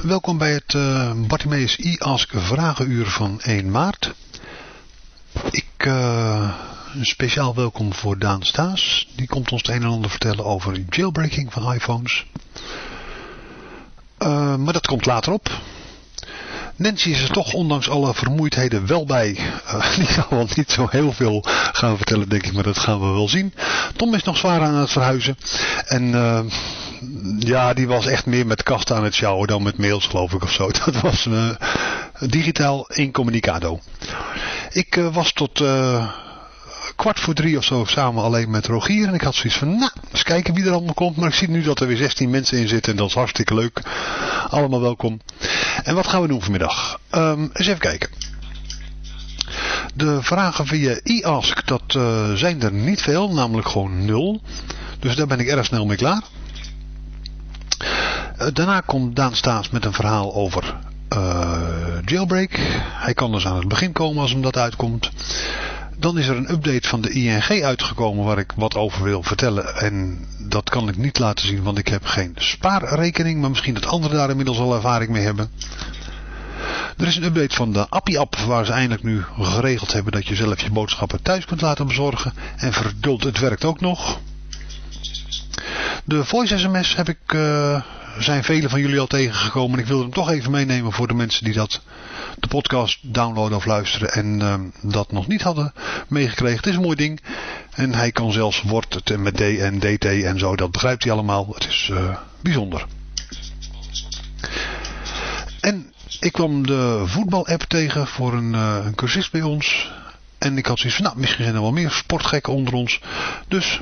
Welkom bij het uh, Bartimeus e-ask vragenuur van 1 maart. Ik, uh, een speciaal welkom voor Daan Staes. Die komt ons het een en ander vertellen over jailbreaking van iPhones. Uh, maar dat komt later op. Nancy is er toch ondanks alle vermoeidheden wel bij. Uh, die zal wel niet zo heel veel gaan vertellen denk ik, maar dat gaan we wel zien. Tom is nog zwaar aan het verhuizen. En uh, ja, die was echt meer met kasten aan het sjouwen dan met mails geloof ik of zo. Dat was uh, digitaal incommunicado. Ik was tot kwart voor drie of zo samen alleen met Rogier. En ik had zoiets van, nou, eens kijken wie er allemaal komt. Maar ik zie nu dat er weer 16 mensen in zitten en dat is hartstikke leuk. Allemaal welkom. En wat gaan we doen vanmiddag? Um, eens even kijken. De vragen via e-ask, dat uh, zijn er niet veel, namelijk gewoon nul. Dus daar ben ik erg snel mee klaar. Uh, daarna komt Daan Staats met een verhaal over uh, jailbreak. Hij kan dus aan het begin komen als hem dat uitkomt. Dan is er een update van de ING uitgekomen waar ik wat over wil vertellen. En dat kan ik niet laten zien, want ik heb geen spaarrekening. Maar misschien dat anderen daar inmiddels al ervaring mee hebben. Er is een update van de Appie-app waar ze eindelijk nu geregeld hebben dat je zelf je boodschappen thuis kunt laten bezorgen. En verduld, het werkt ook nog. De voice sms heb ik, uh, zijn vele van jullie al tegengekomen. Ik wilde hem toch even meenemen voor de mensen die dat de podcast downloaden of luisteren en uh, dat nog niet hadden meegekregen. Het is een mooi ding. En hij kan zelfs woord met D en DT en zo. Dat begrijpt hij allemaal. Het is uh, bijzonder. En ik kwam de voetbal-app tegen voor een, uh, een cursist bij ons. En ik had zoiets van, nou, misschien zijn er wel meer sportgekken onder ons. Dus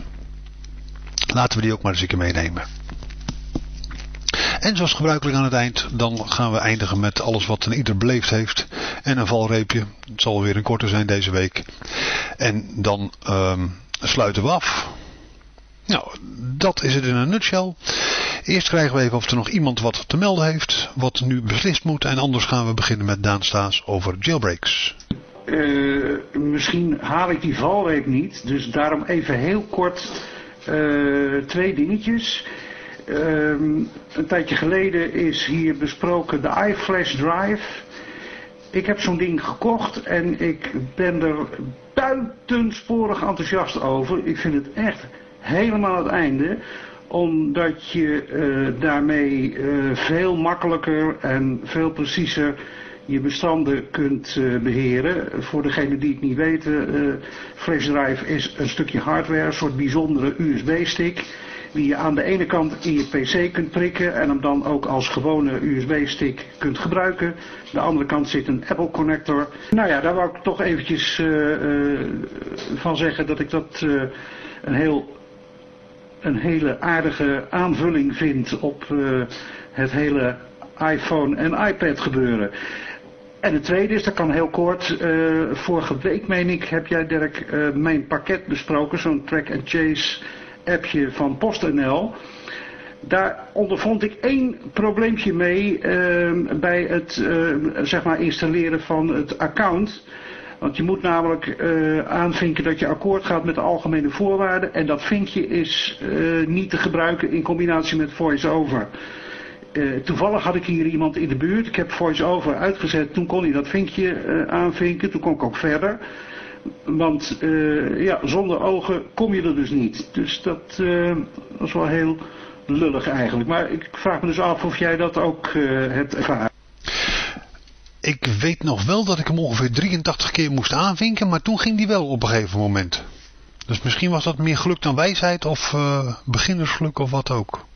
laten we die ook maar eens een keer meenemen. En zoals gebruikelijk aan het eind, dan gaan we eindigen met alles wat een ieder beleefd heeft. En een valreepje. Het zal weer een korte zijn deze week. En dan um, sluiten we af. Nou, dat is het in een nutshell. Eerst krijgen we even of er nog iemand wat te melden heeft. Wat nu beslist moet. En anders gaan we beginnen met Daan Staes over jailbreaks. Uh, misschien haal ik die valreep niet. Dus daarom even heel kort uh, twee dingetjes. Um, een tijdje geleden is hier besproken de iFlash Drive. Ik heb zo'n ding gekocht en ik ben er buitensporig enthousiast over. Ik vind het echt helemaal het einde. Omdat je uh, daarmee uh, veel makkelijker en veel preciezer je bestanden kunt uh, beheren. Voor degenen die het niet weten, Flash Drive is een stukje hardware, een soort bijzondere USB-stick die je aan de ene kant in je pc kunt prikken en hem dan ook als gewone USB-stick kunt gebruiken. De andere kant zit een Apple connector. Nou ja, daar wou ik toch eventjes uh, uh, van zeggen dat ik dat uh, een, heel, een hele aardige aanvulling vind op het hele iPhone en iPad gebeuren. En het tweede is, dat kan heel kort, vorige week meen ik, heb jij Dirk mijn pakket besproken, zo'n track and chase appje van PostNL. Daar ondervond ik één probleempje mee uh, bij het uh, zeg maar installeren van het account. Want je moet namelijk uh, aanvinken dat je akkoord gaat met de algemene voorwaarden. En dat vinkje is uh, niet te gebruiken in combinatie met VoiceOver. Uh, toevallig had ik hier iemand in de buurt. Ik heb VoiceOver uitgezet. Toen kon hij dat vinkje aanvinken. Toen kon ik ook verder. Want uh, ja, zonder ogen kom je er dus niet. Dus dat, dat is wel heel lullig eigenlijk. Maar ik vraag me dus af of jij dat ook uh, hebt ervaren. Ik weet nog wel dat ik hem ongeveer 83 keer moest aanvinken, maar toen ging die wel op een gegeven moment. Dus misschien was dat meer geluk dan wijsheid of beginnersgeluk of wat ook.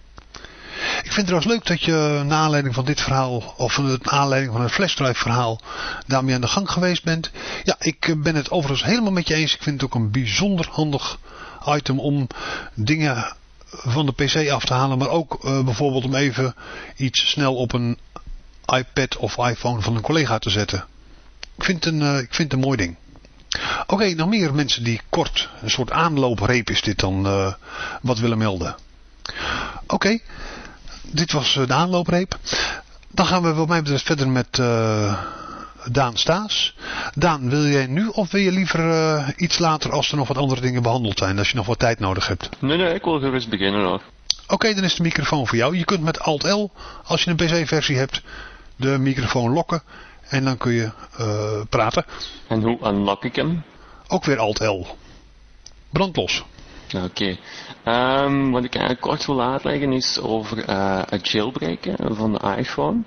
Ik vind het trouwens leuk dat je na aanleiding van dit verhaal, of naar aanleiding van het flashdrive verhaal, daarmee aan de gang geweest bent. Ja, ik ben het overigens helemaal met je eens. Ik vind het ook een bijzonder handig item om dingen van de PC af te halen, maar ook bijvoorbeeld om even iets snel op een iPad of iPhone van een collega te zetten. Ik vind het een, ik vind het een mooi ding. Oké, nog meer mensen die kort, een soort aanloopreep is dit dan, wat willen melden. Oké, dit was de aanloopreep. Dan gaan we wat mij betreft verder met uh, Daan Staes. Daan, wil jij nu of wil je liever uh, iets later als er nog wat andere dingen behandeld zijn? Als je nog wat tijd nodig hebt. Nee, nee, ik wil gerust beginnen hoor. Oké, dan is de microfoon voor jou. Je kunt met Alt-L, als je een PC-versie hebt, de microfoon lokken. En dan kun je uh, praten. En hoe unlock ik hem? Ook weer Alt-L. Brandlos. Oké. Um, wat ik eigenlijk kort wil uitleggen is over uh, het jailbreken van de iPhone.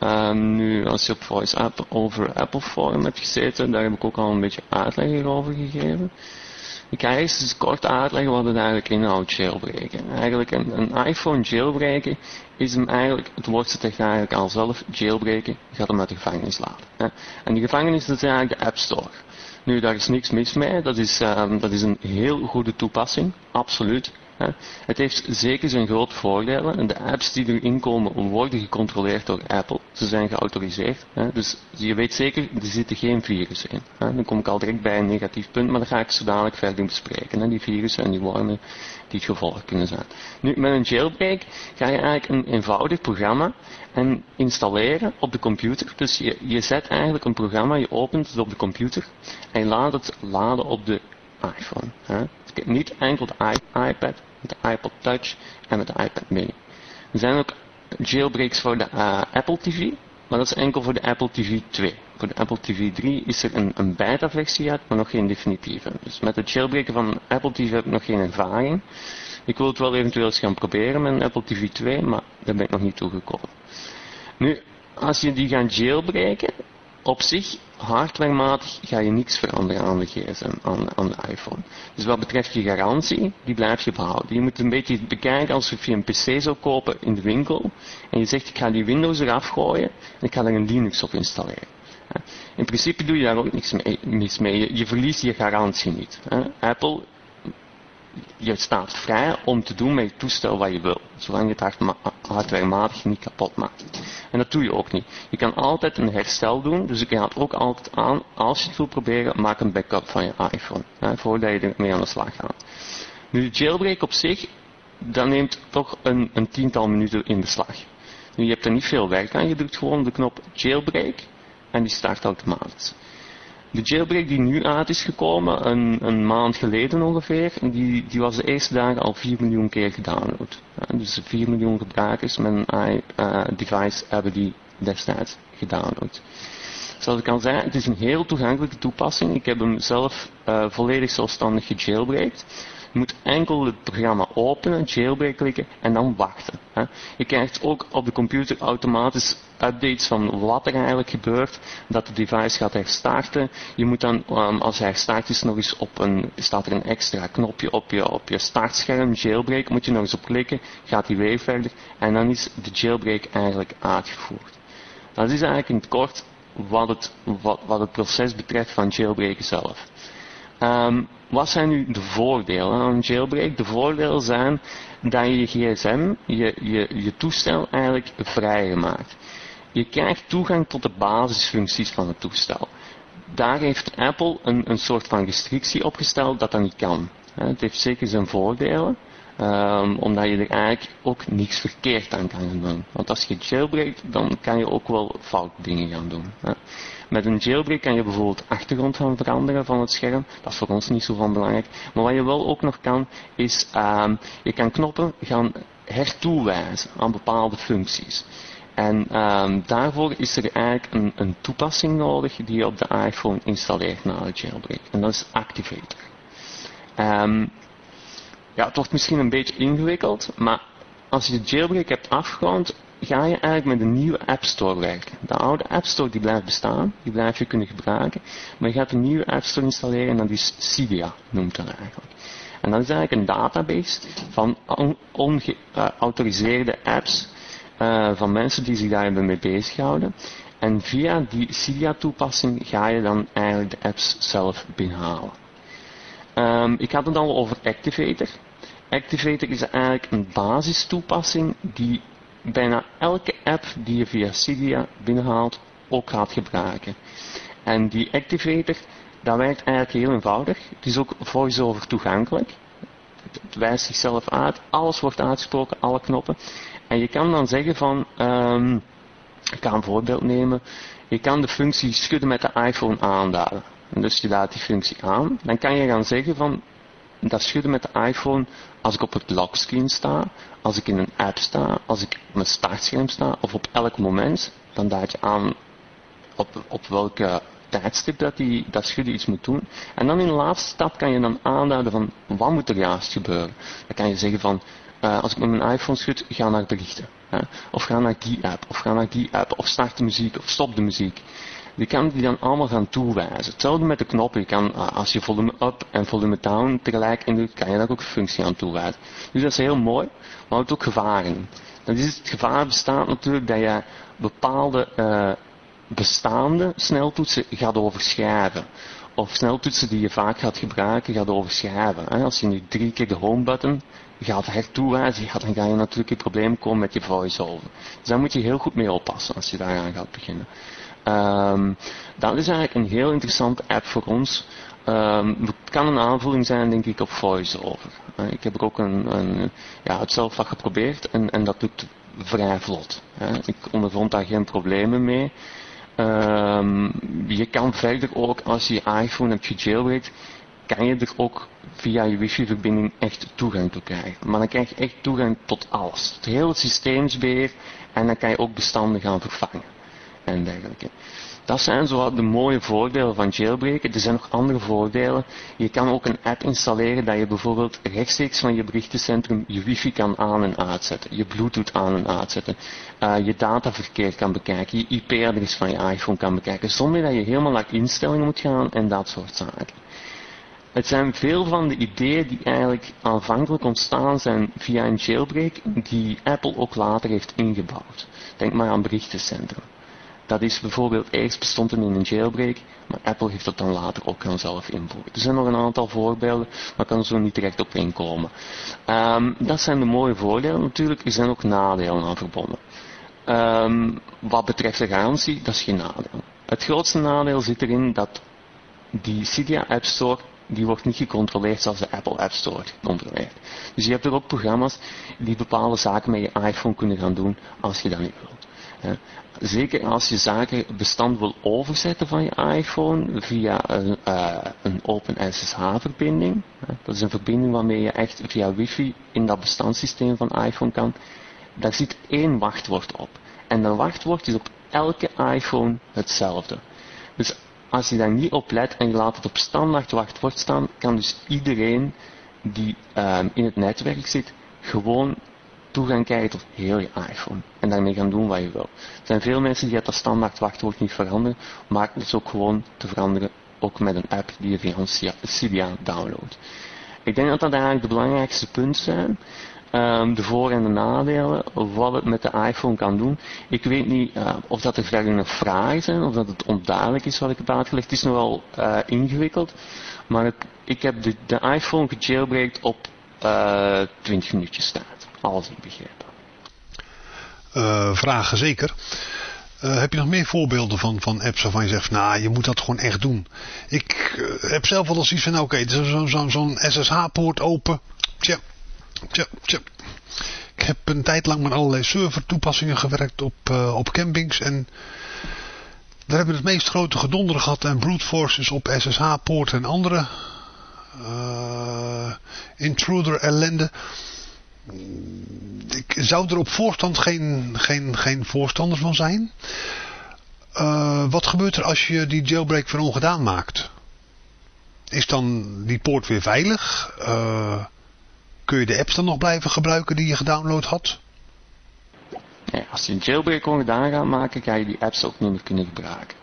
Um, nu, als je op Voice App over Apple Forum hebt gezeten, daar heb ik ook al een beetje uitleg over gegeven. Ik ga eerst eens kort uitleggen wat het eigenlijk inhoudt, jailbreken. Eigenlijk een, een iPhone jailbreken is hem eigenlijk, het woord zegt eigenlijk al zelf, jailbreken, gaat hem uit de gevangenis laten. En die gevangenis is eigenlijk de App Store. Nu, daar is niks mis mee. Dat is, um, dat is een heel goede toepassing. Absoluut. Hè. Het heeft zeker zijn grote voordelen. De apps die erin komen worden gecontroleerd door Apple. Ze zijn geautoriseerd. Hè. Dus je weet zeker, er zitten geen virussen in. Hè. Dan kom ik al direct bij een negatief punt, maar dat ga ik zo dadelijk verder bespreken. Die virussen en die wormen die het gevolg kunnen zijn. Nu, met een jailbreak ga je eigenlijk een eenvoudig programma en installeren op de computer. Dus je, je zet eigenlijk een programma, je opent het op de computer en je laat het laden op de iPhone. Hè. Niet enkel de iPad, de iPod Touch en met de iPad mini. Er zijn ook jailbreaks voor de uh, Apple TV, maar dat is enkel voor de Apple TV 2. Voor de Apple TV 3 is er een, een beta versie uit, maar nog geen definitieve. Dus met het jailbreken van Apple TV heb ik nog geen ervaring. Ik wil het wel eventueel eens gaan proberen met een Apple TV 2, maar daar ben ik nog niet toegekomen. Nu, als je die gaat jailbreken, op zich, hardwarematig, ga je niks veranderen aan de gsm, aan, aan, de iPhone. Dus wat betreft je garantie, die blijf je behouden. Je moet een beetje bekijken alsof je een pc zou kopen in de winkel, en je zegt, ik ga die Windows eraf gooien, en ik ga er een Linux op installeren. In principe doe je daar ook niks mee. Mis mee. Je, je, verliest je garantie niet. Apple je staat vrij om te doen met je toestel wat je wil. Zolang je het hardwarematig niet kapot maakt. En dat doe je ook niet. Je kan altijd een herstel doen. Dus ik raad ook altijd aan, als je het wil proberen, maak een backup van je iPhone. Voordat je ermee aan de slag gaat. Nu de jailbreak op zich, dat neemt toch een, een tiental minuten in beslag. Nu, je hebt er niet veel werk aan. Je drukt gewoon de knop jailbreak en die start automatisch. De jailbreak die nu uit is gekomen, een, een maand geleden ongeveer, die, die was de eerste dagen al 4 miljoen keer gedownload. Dus 4 miljoen gebruikers met een i-device uh, hebben die destijds gedownload. Zoals ik al zei, het is een heel toegankelijke toepassing. Ik heb hem zelf uh, volledig zelfstandig gejailbreakt. Je moet enkel het programma openen, jailbreak klikken en dan wachten. Hè. Je krijgt ook op de computer automatisch updates van wat er eigenlijk gebeurt, dat de device gaat herstarten. Je moet dan, um, als hij herstart is, nog eens op een, staat er een extra knopje op je, op je startscherm, jailbreak, moet je nog eens op klikken, gaat hij weer verder en dan is de jailbreak eigenlijk uitgevoerd. Dat is eigenlijk in het kort wat het, wat, wat het proces betreft van jailbreken zelf. Um, wat zijn nu de voordelen een jailbreak? De voordelen zijn dat je je gsm, je, je, je toestel eigenlijk vrijgemaakt. Je krijgt toegang tot de basisfuncties van het toestel. Daar heeft Apple een, een soort van restrictie opgesteld dat dat niet kan. Het heeft zeker zijn voordelen. Um, omdat je er eigenlijk ook niks verkeerd aan kan doen. Want als je jailbreakt, dan kan je ook wel fout dingen gaan doen. Met een jailbreak kan je bijvoorbeeld achtergrond gaan veranderen van het scherm. Dat is voor ons niet zo van belangrijk. Maar wat je wel ook nog kan, is um, je kan knoppen gaan hertoewijzen aan bepaalde functies. En um, daarvoor is er eigenlijk een, een, toepassing nodig die je op de iPhone installeert na de jailbreak. En dat is Activator. Um, ja, het wordt misschien een beetje ingewikkeld, maar als je de jailbreak hebt afgerond, ga je eigenlijk met een nieuwe App Store werken. De oude App Store die blijft bestaan, die blijf je kunnen gebruiken, maar je gaat een nieuwe App Store installeren en dat is Cydia, noemt dat eigenlijk. En dat is eigenlijk een database van ongeautoriseerde apps uh, van mensen die zich daar mee bezighouden. En via die Cydia toepassing ga je dan eigenlijk de apps zelf binnenhalen. Um, ik had het al over Activator. Activator is eigenlijk een basistoepassing die bijna elke app die je via Cydia binnenhaalt ook gaat gebruiken. En die Activator, dat werkt eigenlijk heel eenvoudig. Het is ook voice-over toegankelijk. Het wijst zichzelf uit, alles wordt uitgesproken, alle knoppen. En je kan dan zeggen van, um, ik ga een voorbeeld nemen. Je kan de functie schudden met de iPhone aanduiden. En dus je laat die functie aan. Dan kan je gaan zeggen van, dat schudden met de iPhone als ik op het lockscreen sta, als ik in een app sta, als ik op mijn startscherm sta of op elk moment, dan duid je aan op, op welke tijdstip dat, die, dat schudden iets moet doen. En dan in de laatste stap kan je dan aanduiden van wat moet er juist gebeuren. Dan kan je zeggen van uh, als ik met mijn iPhone schud, ga naar berichten. Hè? Of ga naar die app, of ga naar die app, of start de muziek, of stop de muziek. Je kan die dan allemaal gaan toewijzen. Hetzelfde met de knoppen. Je kan, uh, als je volume up en volume down tegelijk indrukt, kan je daar ook een functie aan toewijzen. Dus dat is heel mooi, maar ook gevaren. Dan is het gevaar bestaat natuurlijk dat je bepaalde uh, bestaande sneltoetsen gaat overschrijven. Of sneltoetsen die je vaak gaat gebruiken, gaat overschrijven. Als je nu drie keer de home button gaat hertoewijzen, dan ga je natuurlijk in probleem komen met je voice-over. Dus daar moet je heel goed mee oppassen als je daaraan gaat beginnen. Um, dat is eigenlijk een heel interessante app voor ons. Um, het kan een aanvulling zijn, denk ik, op voice-over. Uh, ik heb er ook een, een, ja, het zelf geprobeerd en, en dat lukt vrij vlot. Ik ondervond daar geen problemen mee. Um, je kan verder ook, als je je iPhone hebt gejailbreakt, kan je er ook via je wifi-verbinding echt toegang toe krijgen. Maar dan krijg je echt toegang tot alles. Het hele systeemsbeheer en dan kan je ook bestanden gaan vervangen. En dergelijke. Dat zijn zo de mooie voordelen van jailbreken. Er zijn nog andere voordelen. Je kan ook een app installeren dat je bijvoorbeeld rechtstreeks van je berichtencentrum je wifi kan aan en uitzetten. Je bluetooth aan en uitzetten. Uh, je dataverkeer kan bekijken. Je IP-adres van je iPhone kan bekijken. Zonder dat je helemaal naar instellingen moet gaan en dat soort zaken. Het zijn veel van de ideeën die eigenlijk aanvankelijk ontstaan zijn via een jailbreak die Apple ook later heeft ingebouwd. Denk maar aan berichtencentrum. Dat is bijvoorbeeld eerst bestond in een jailbreak, maar Apple heeft dat dan later ook gaan zelf invoeren. Er zijn nog een aantal voorbeelden, maar kan zo niet direct op inkomen. Um, dat zijn de mooie voordelen. Natuurlijk, er zijn ook nadelen aan verbonden. Um, wat betreft de garantie, dat is geen nadeel. Het grootste nadeel zit erin dat die Cydia App Store die wordt niet gecontroleerd zoals de Apple App Store controleert. Dus je hebt er ook programma's die bepaalde zaken met je iPhone kunnen gaan doen als je dat niet wilt. Zeker als je zaken bestand wil overzetten van je iPhone via een, uh, een open SSH-verbinding. Dat is een verbinding waarmee je echt via wifi in dat bestandssysteem van iPhone kan. Daar zit één wachtwoord op. En dat wachtwoord is op elke iPhone hetzelfde. Dus als je daar niet op let en je laat het op standaard wachtwoord staan, kan dus iedereen die uh, in het netwerk zit, gewoon toegang krijgen tot heel je iPhone. En daarmee gaan doen wat je wil. Er zijn veel mensen die het standaard wachtwoord niet veranderen, maar het is ook gewoon te veranderen, ook met een app die je via Cydia downloadt. Ik denk dat dat eigenlijk de belangrijkste punten zijn. Um, de voor- en de nadelen, wat het met de iPhone kan doen. Ik weet niet uh, of dat er verder nog vragen zijn, of dat het onduidelijk is wat ik heb uitgelegd. Het is nogal uh, ingewikkeld, maar ik heb de, de iPhone gejailbreakt op uh, 20 minuutjes tijd. Alles ik begrepen. vragen zeker. Uh, heb je nog meer voorbeelden van, van apps waarvan je zegt, nou, je moet dat gewoon echt doen? Ik uh, heb zelf wel eens iets van, nou, oké, okay, zo'n zo, zo SSH-poort open. Tja, tja, tja. Ik heb een tijd lang met allerlei servertoepassingen gewerkt op, op campings. En daar hebben we het meest grote gedonder gehad. En brute forces op SSH-poorten en andere intruder ellende ik zou er op voorstand geen, geen, geen voorstander van zijn. Uh, wat gebeurt er als je die jailbreak weer ongedaan maakt? Is dan die poort weer veilig? Uh, kun je de apps dan nog blijven gebruiken die je gedownload had? Ja, als je een jailbreak ongedaan gaat maken, ga je die apps ook niet meer kunnen gebruiken.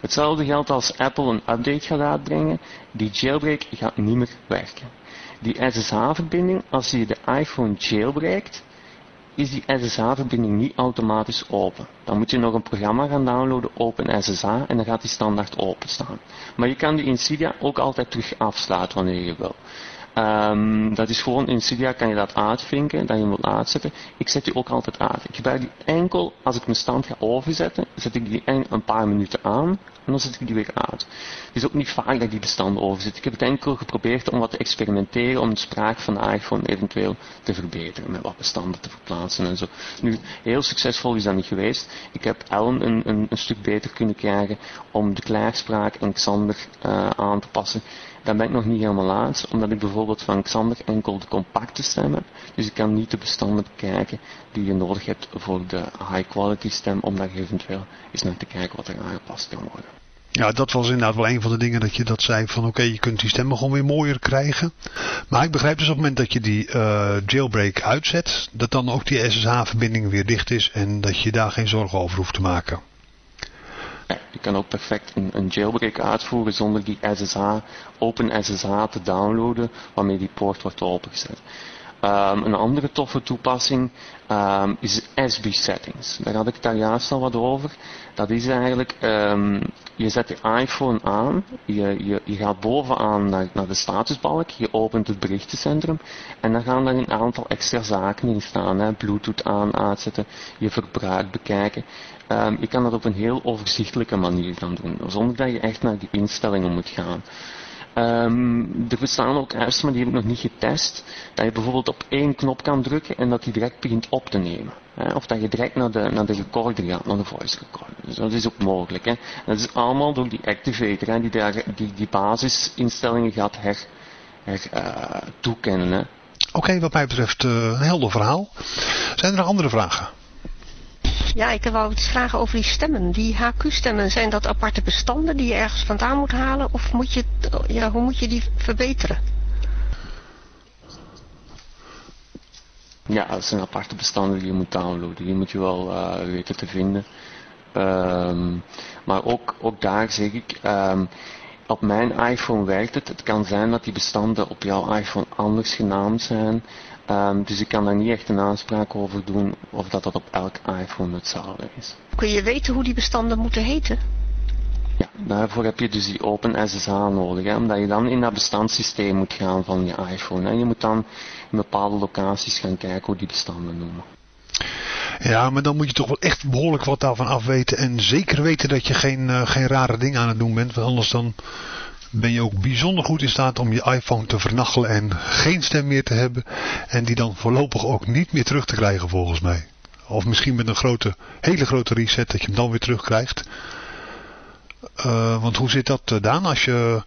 Hetzelfde geldt als Apple een update gaat uitbrengen. Die jailbreak gaat niet meer werken. Die SSH-verbinding, als je de iPhone jailbreakt, is die SSH-verbinding niet automatisch open. Dan moet je nog een programma gaan downloaden, OpenSSH, en dan gaat die standaard openstaan. Maar je kan die in Cydia ook altijd terug afsluiten wanneer je wil. Um, dat is gewoon in Cydia kan je dat uitvinken, dat je moet uitzetten. Ik zet die ook altijd uit. Ik gebruik die enkel als ik mijn stand ga overzetten, zet ik die een paar minuten aan en dan zet ik die weer uit. Het is ook niet vaak dat ik die bestanden overzet. Ik heb het enkel geprobeerd om wat te experimenteren, om de spraak van de iPhone eventueel te verbeteren, met wat bestanden te verplaatsen en zo. Nu, heel succesvol is dat niet geweest. Ik heb Ellen een, een, een stuk beter kunnen krijgen om de klaarspraak en Xander uh, aan te passen. Dan ben ik nog niet helemaal uit, omdat ik bijvoorbeeld van Xander enkel de compacte stem heb. Dus ik kan niet de bestanden bekijken die je nodig hebt voor de high quality stem, om daar eventueel eens naar te kijken wat er aangepast kan worden. Ja, dat was inderdaad wel een van de dingen dat je dat zei van oké, je kunt die stemmen gewoon weer mooier krijgen. Maar ik begrijp dus op het moment dat je die uh, jailbreak uitzet, dat dan ook die SSH-verbinding weer dicht is en dat je daar geen zorgen over hoeft te maken. Je kan ook perfect een, een jailbreak uitvoeren zonder die SSH, open SSH te downloaden, waarmee die poort wordt opengezet. Um, een andere toffe toepassing um, is SB settings. Daar had ik daar juist al wat over. Dat is eigenlijk, um, je zet je iPhone aan, je, je, je gaat bovenaan naar, naar de statusbalk, je opent het berichtencentrum en dan gaan er een aantal extra zaken in staan. Hè. Bluetooth aan, uitzetten, je verbruik bekijken. Um, je kan dat op een heel overzichtelijke manier dan doen, zonder dat je echt naar die instellingen moet gaan. Um, er bestaan ook apps, maar die heb ik nog niet getest, dat je bijvoorbeeld op één knop kan drukken en dat die direct begint op te nemen. Hè? Of dat je direct naar de, naar de recorder gaat, naar de voice recorder. Dus dat is ook mogelijk. Hè? Dat is allemaal door die activator, hè? Die, daar, die die basisinstellingen gaat her, her uh, toekennen. Oké, wat mij betreft uh, een helder verhaal. Zijn er nog andere vragen? Ja, ik wou iets vragen over die stemmen. Die HQ-stemmen, zijn dat aparte bestanden die je ergens vandaan moet halen? Of moet je, ja, hoe moet je die verbeteren? Ja, dat zijn aparte bestanden die je moet downloaden. Die moet je wel uh, weten te vinden. Um, maar ook, ook daar zeg ik, um, op mijn iPhone werkt het. Het kan zijn dat die bestanden op jouw iPhone anders genaamd zijn. Um, dus ik kan daar niet echt een aanspraak over doen of dat dat op elk iPhone hetzelfde is. Kun je weten hoe die bestanden moeten heten? Ja, daarvoor heb je dus die Open SSH nodig, hè, omdat je dan in dat bestandssysteem moet gaan van je iPhone. En je moet dan in bepaalde locaties gaan kijken hoe die bestanden noemen. Ja, maar dan moet je toch wel echt behoorlijk wat daarvan afweten. En zeker weten dat je geen, uh, geen rare dingen aan het doen bent. Want anders dan ben je ook bijzonder goed in staat om je iPhone te vernachelen en geen stem meer te hebben. En die dan voorlopig ook niet meer terug te krijgen volgens mij. Of misschien met een grote, hele grote reset dat je hem dan weer terugkrijgt. Uh, want hoe zit dat, uh, Daan, als je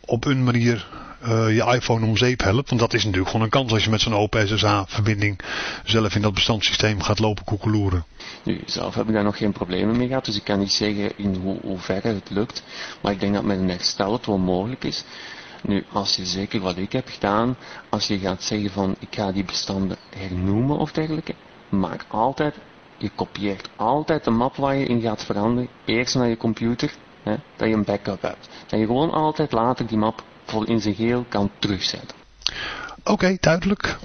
op een manier uh, je iPhone om zeep helpt. Want dat is natuurlijk gewoon een kans als je met zo'n open SSH-verbinding zelf in dat bestandssysteem gaat lopen koekeloeren. Nu, zelf heb ik daar nog geen problemen mee gehad, dus ik kan niet zeggen in hoe, hoeverre het lukt. Maar ik denk dat met een herstel het wel mogelijk is. Nu, als je zeker wat ik heb gedaan, als je gaat zeggen van ik ga die bestanden hernoemen of dergelijke, maak altijd, je kopieert altijd de map waar je in gaat veranderen, eerst naar je computer, hè, dat je een backup hebt. Dat je gewoon altijd later die map voor in zijn geheel kan terugzetten. Oké, duidelijk.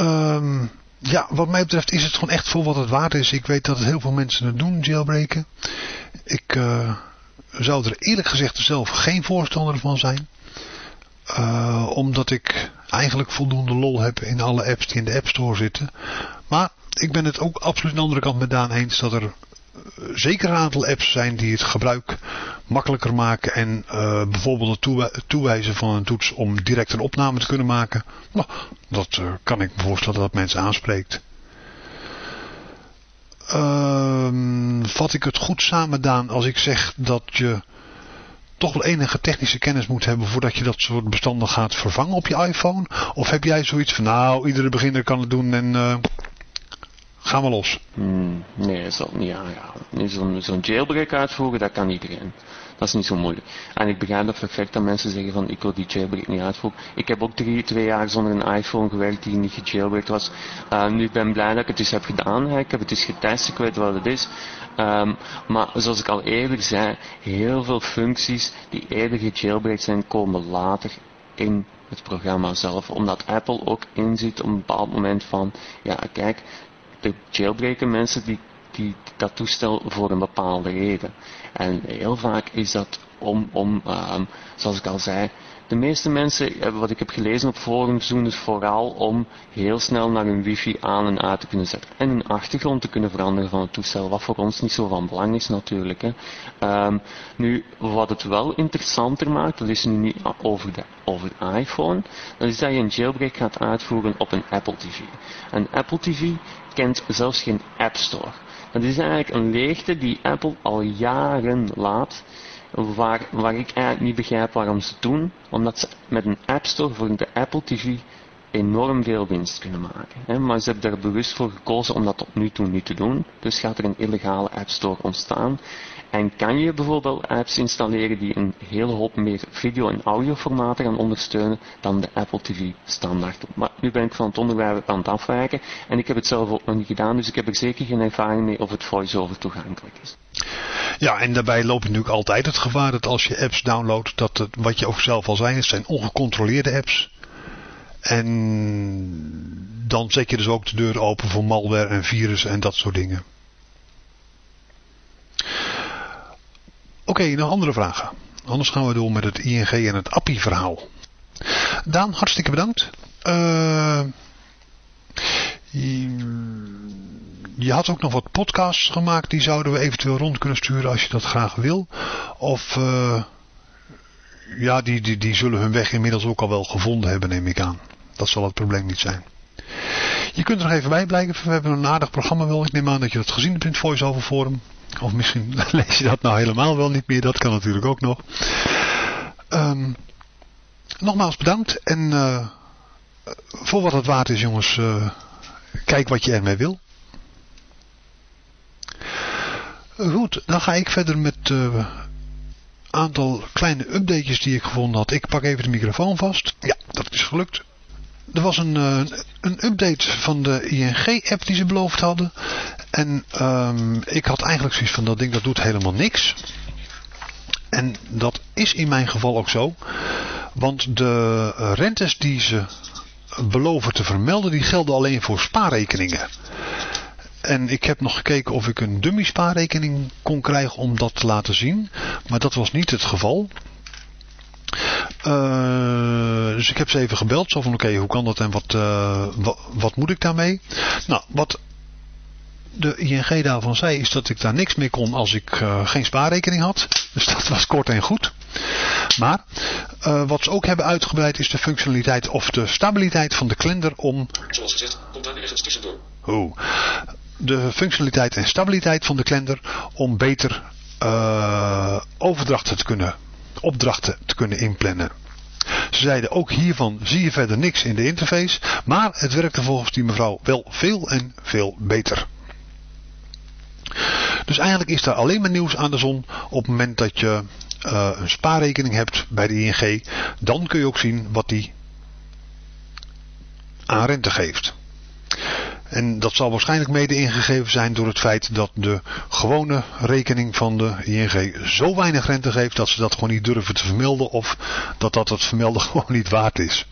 Um, ja, wat mij betreft is het gewoon echt voor wat het waard is. Ik weet dat het heel veel mensen het doen, jailbreken. Ik uh, zou er eerlijk gezegd zelf geen voorstander van zijn. Uh, omdat ik eigenlijk voldoende lol heb in alle apps die in de App Store zitten. Maar ik ben het ook absoluut aan de andere kant met Daan eens dat er zeker een aantal apps zijn die het gebruik makkelijker maken en uh, bijvoorbeeld het toewijzen van een toets om direct een opname te kunnen maken. Nou, dat uh, kan ik me voorstellen dat mensen aanspreekt. Uh, vat ik het goed samen, Daan, als ik zeg dat je toch wel enige technische kennis moet hebben voordat je dat soort bestanden gaat vervangen op je iPhone? Of heb jij zoiets van, nou, iedere beginner kan het doen en Gaan we los. Hmm, nee, dat zal niet aangaan. Zo'n zo jailbreak uitvoeren, dat kan iedereen. Dat is niet zo moeilijk. En ik begrijp dat perfect dat mensen zeggen van ik wil die jailbreak niet uitvoeren. Ik heb ook drie, twee jaar zonder een iPhone gewerkt die niet gejailbreakt was. Uh, nu ben ik blij dat ik het eens heb gedaan. Ik heb het eens getest, ik weet wat het is. Um, maar zoals ik al eerder zei, heel veel functies die eerder gejailbreakt zijn, komen later in het programma zelf. Omdat Apple ook inziet op een bepaald moment van, ja kijk, jailbreken mensen die, die dat toestel voor een bepaalde reden. En heel vaak is dat om, om um, zoals ik al zei, de meeste mensen, eh, wat ik heb gelezen op forums, doen het vooral om heel snel naar hun wifi aan en uit te kunnen zetten. En een achtergrond te kunnen veranderen van het toestel, wat voor ons niet zo van belang is natuurlijk. Hè. Um, nu, wat het wel interessanter maakt, dat is nu niet over de, over de iPhone, dat is dat je een jailbreak gaat uitvoeren op een Apple TV. Een Apple TV kent zelfs geen App Store. Dat is eigenlijk een leegte die Apple al jaren laat waar, waar ik eigenlijk niet begrijp waarom ze doen, omdat ze met een App Store voor de Apple TV enorm veel winst kunnen maken. Hè? Maar ze hebben er bewust voor gekozen om dat tot nu toe niet te doen. Dus gaat er een illegale App Store ontstaan. En kan je bijvoorbeeld apps installeren die een hele hoop meer video- en audioformaten gaan ondersteunen dan de Apple TV standaard. Maar nu ben ik van het onderwerp aan het afwijken en ik heb het zelf ook nog niet gedaan, dus ik heb er zeker geen ervaring mee of het voice-over toegankelijk is. Ja, en daarbij loop je natuurlijk altijd het gevaar dat als je apps downloadt, dat het, wat je ook zelf al zei, het zijn ongecontroleerde apps. En dan zet je dus ook de deur open voor malware en virus en dat soort dingen. Oké, nog andere vragen. Anders gaan we door met het ING en het API verhaal. Daan, hartstikke bedankt. Uh, je had ook nog wat podcasts gemaakt. Die zouden we eventueel rond kunnen sturen als je dat graag wil. Of uh, ja, die, die, die zullen hun weg inmiddels ook al wel gevonden hebben, neem ik aan. Dat zal het probleem niet zijn. Je kunt er nog even bij blijven. We hebben een aardig programma wel. Ik neem aan dat je dat gezien hebt in het Voice-Over Forum. Of misschien lees je dat nou helemaal wel niet meer. Dat kan natuurlijk ook nog. Um, nogmaals bedankt. En uh, voor wat het waard is jongens. Uh, kijk wat je ermee wil. Goed, dan ga ik verder met een uh, aantal kleine updates die ik gevonden had. Ik pak even de microfoon vast. Ja, dat is gelukt. Er was een, een update van de ING-app die ze beloofd hadden. En um, ik had eigenlijk zoiets van dat ding dat doet helemaal niks. En dat is in mijn geval ook zo. Want de rentes die ze beloven te vermelden, die gelden alleen voor spaarrekeningen. En ik heb nog gekeken of ik een dummy spaarrekening kon krijgen om dat te laten zien. Maar dat was niet het geval. Uh, dus ik heb ze even gebeld. Zo van oké, hoe kan dat en wat, uh, wat, wat, moet ik daarmee? Nou, wat de ING daarvan zei is dat ik daar niks mee kon als ik uh, geen spaarrekening had. Dus dat was kort en goed. Maar wat ze ook hebben uitgebreid is de functionaliteit of de stabiliteit van de kalender om... Zoals gezegd, komt daar ergens tussendoor. Oeh de functionaliteit en stabiliteit van de kalender om beter uh, overdrachten te kunnen, opdrachten te kunnen inplannen. Ze zeiden ook hiervan zie je verder niks in de interface, maar het werkte volgens die mevrouw wel veel en veel beter. Dus eigenlijk is daar alleen maar nieuws aan de zon op het moment dat je uh, een spaarrekening hebt bij de ING. Dan kun je ook zien wat die aan rente geeft. En dat zal waarschijnlijk mede ingegeven zijn door het feit dat de gewone rekening van de ING zo weinig rente geeft dat ze dat gewoon niet durven te vermelden of dat dat het vermelden gewoon niet waard is.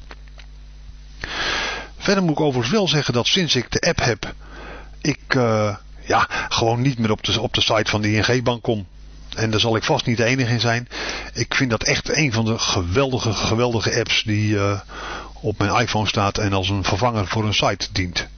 Verder moet ik overigens wel zeggen dat sinds ik de app heb, ik uh, ja, gewoon niet meer op de, op de site van de ING-bank kom. En daar zal ik vast niet de enige in zijn. Ik vind dat echt een van de geweldige, geweldige apps die uh, op mijn iPhone staat en als een vervanger voor een site dient.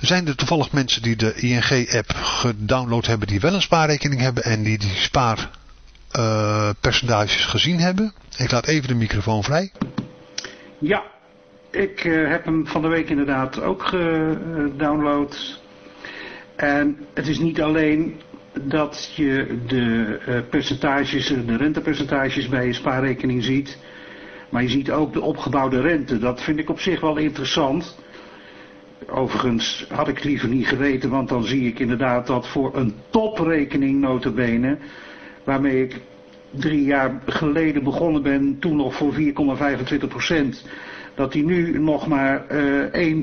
Zijn er toevallig mensen die de ING-app gedownload hebben die wel een spaarrekening hebben en die die spaarpercentages uh, gezien hebben? Ik laat even de microfoon vrij. Ja, ik uh, heb hem van de week inderdaad ook gedownload. En het is niet alleen dat je de uh, percentages, de rentepercentages bij je spaarrekening ziet. Maar je ziet ook de opgebouwde rente. Dat vind ik op zich wel interessant. Overigens had ik liever niet geweten, want dan zie ik inderdaad dat voor een toprekening notabene, waarmee ik drie jaar geleden begonnen ben, toen nog voor 4,25 procent, dat die nu nog maar uh,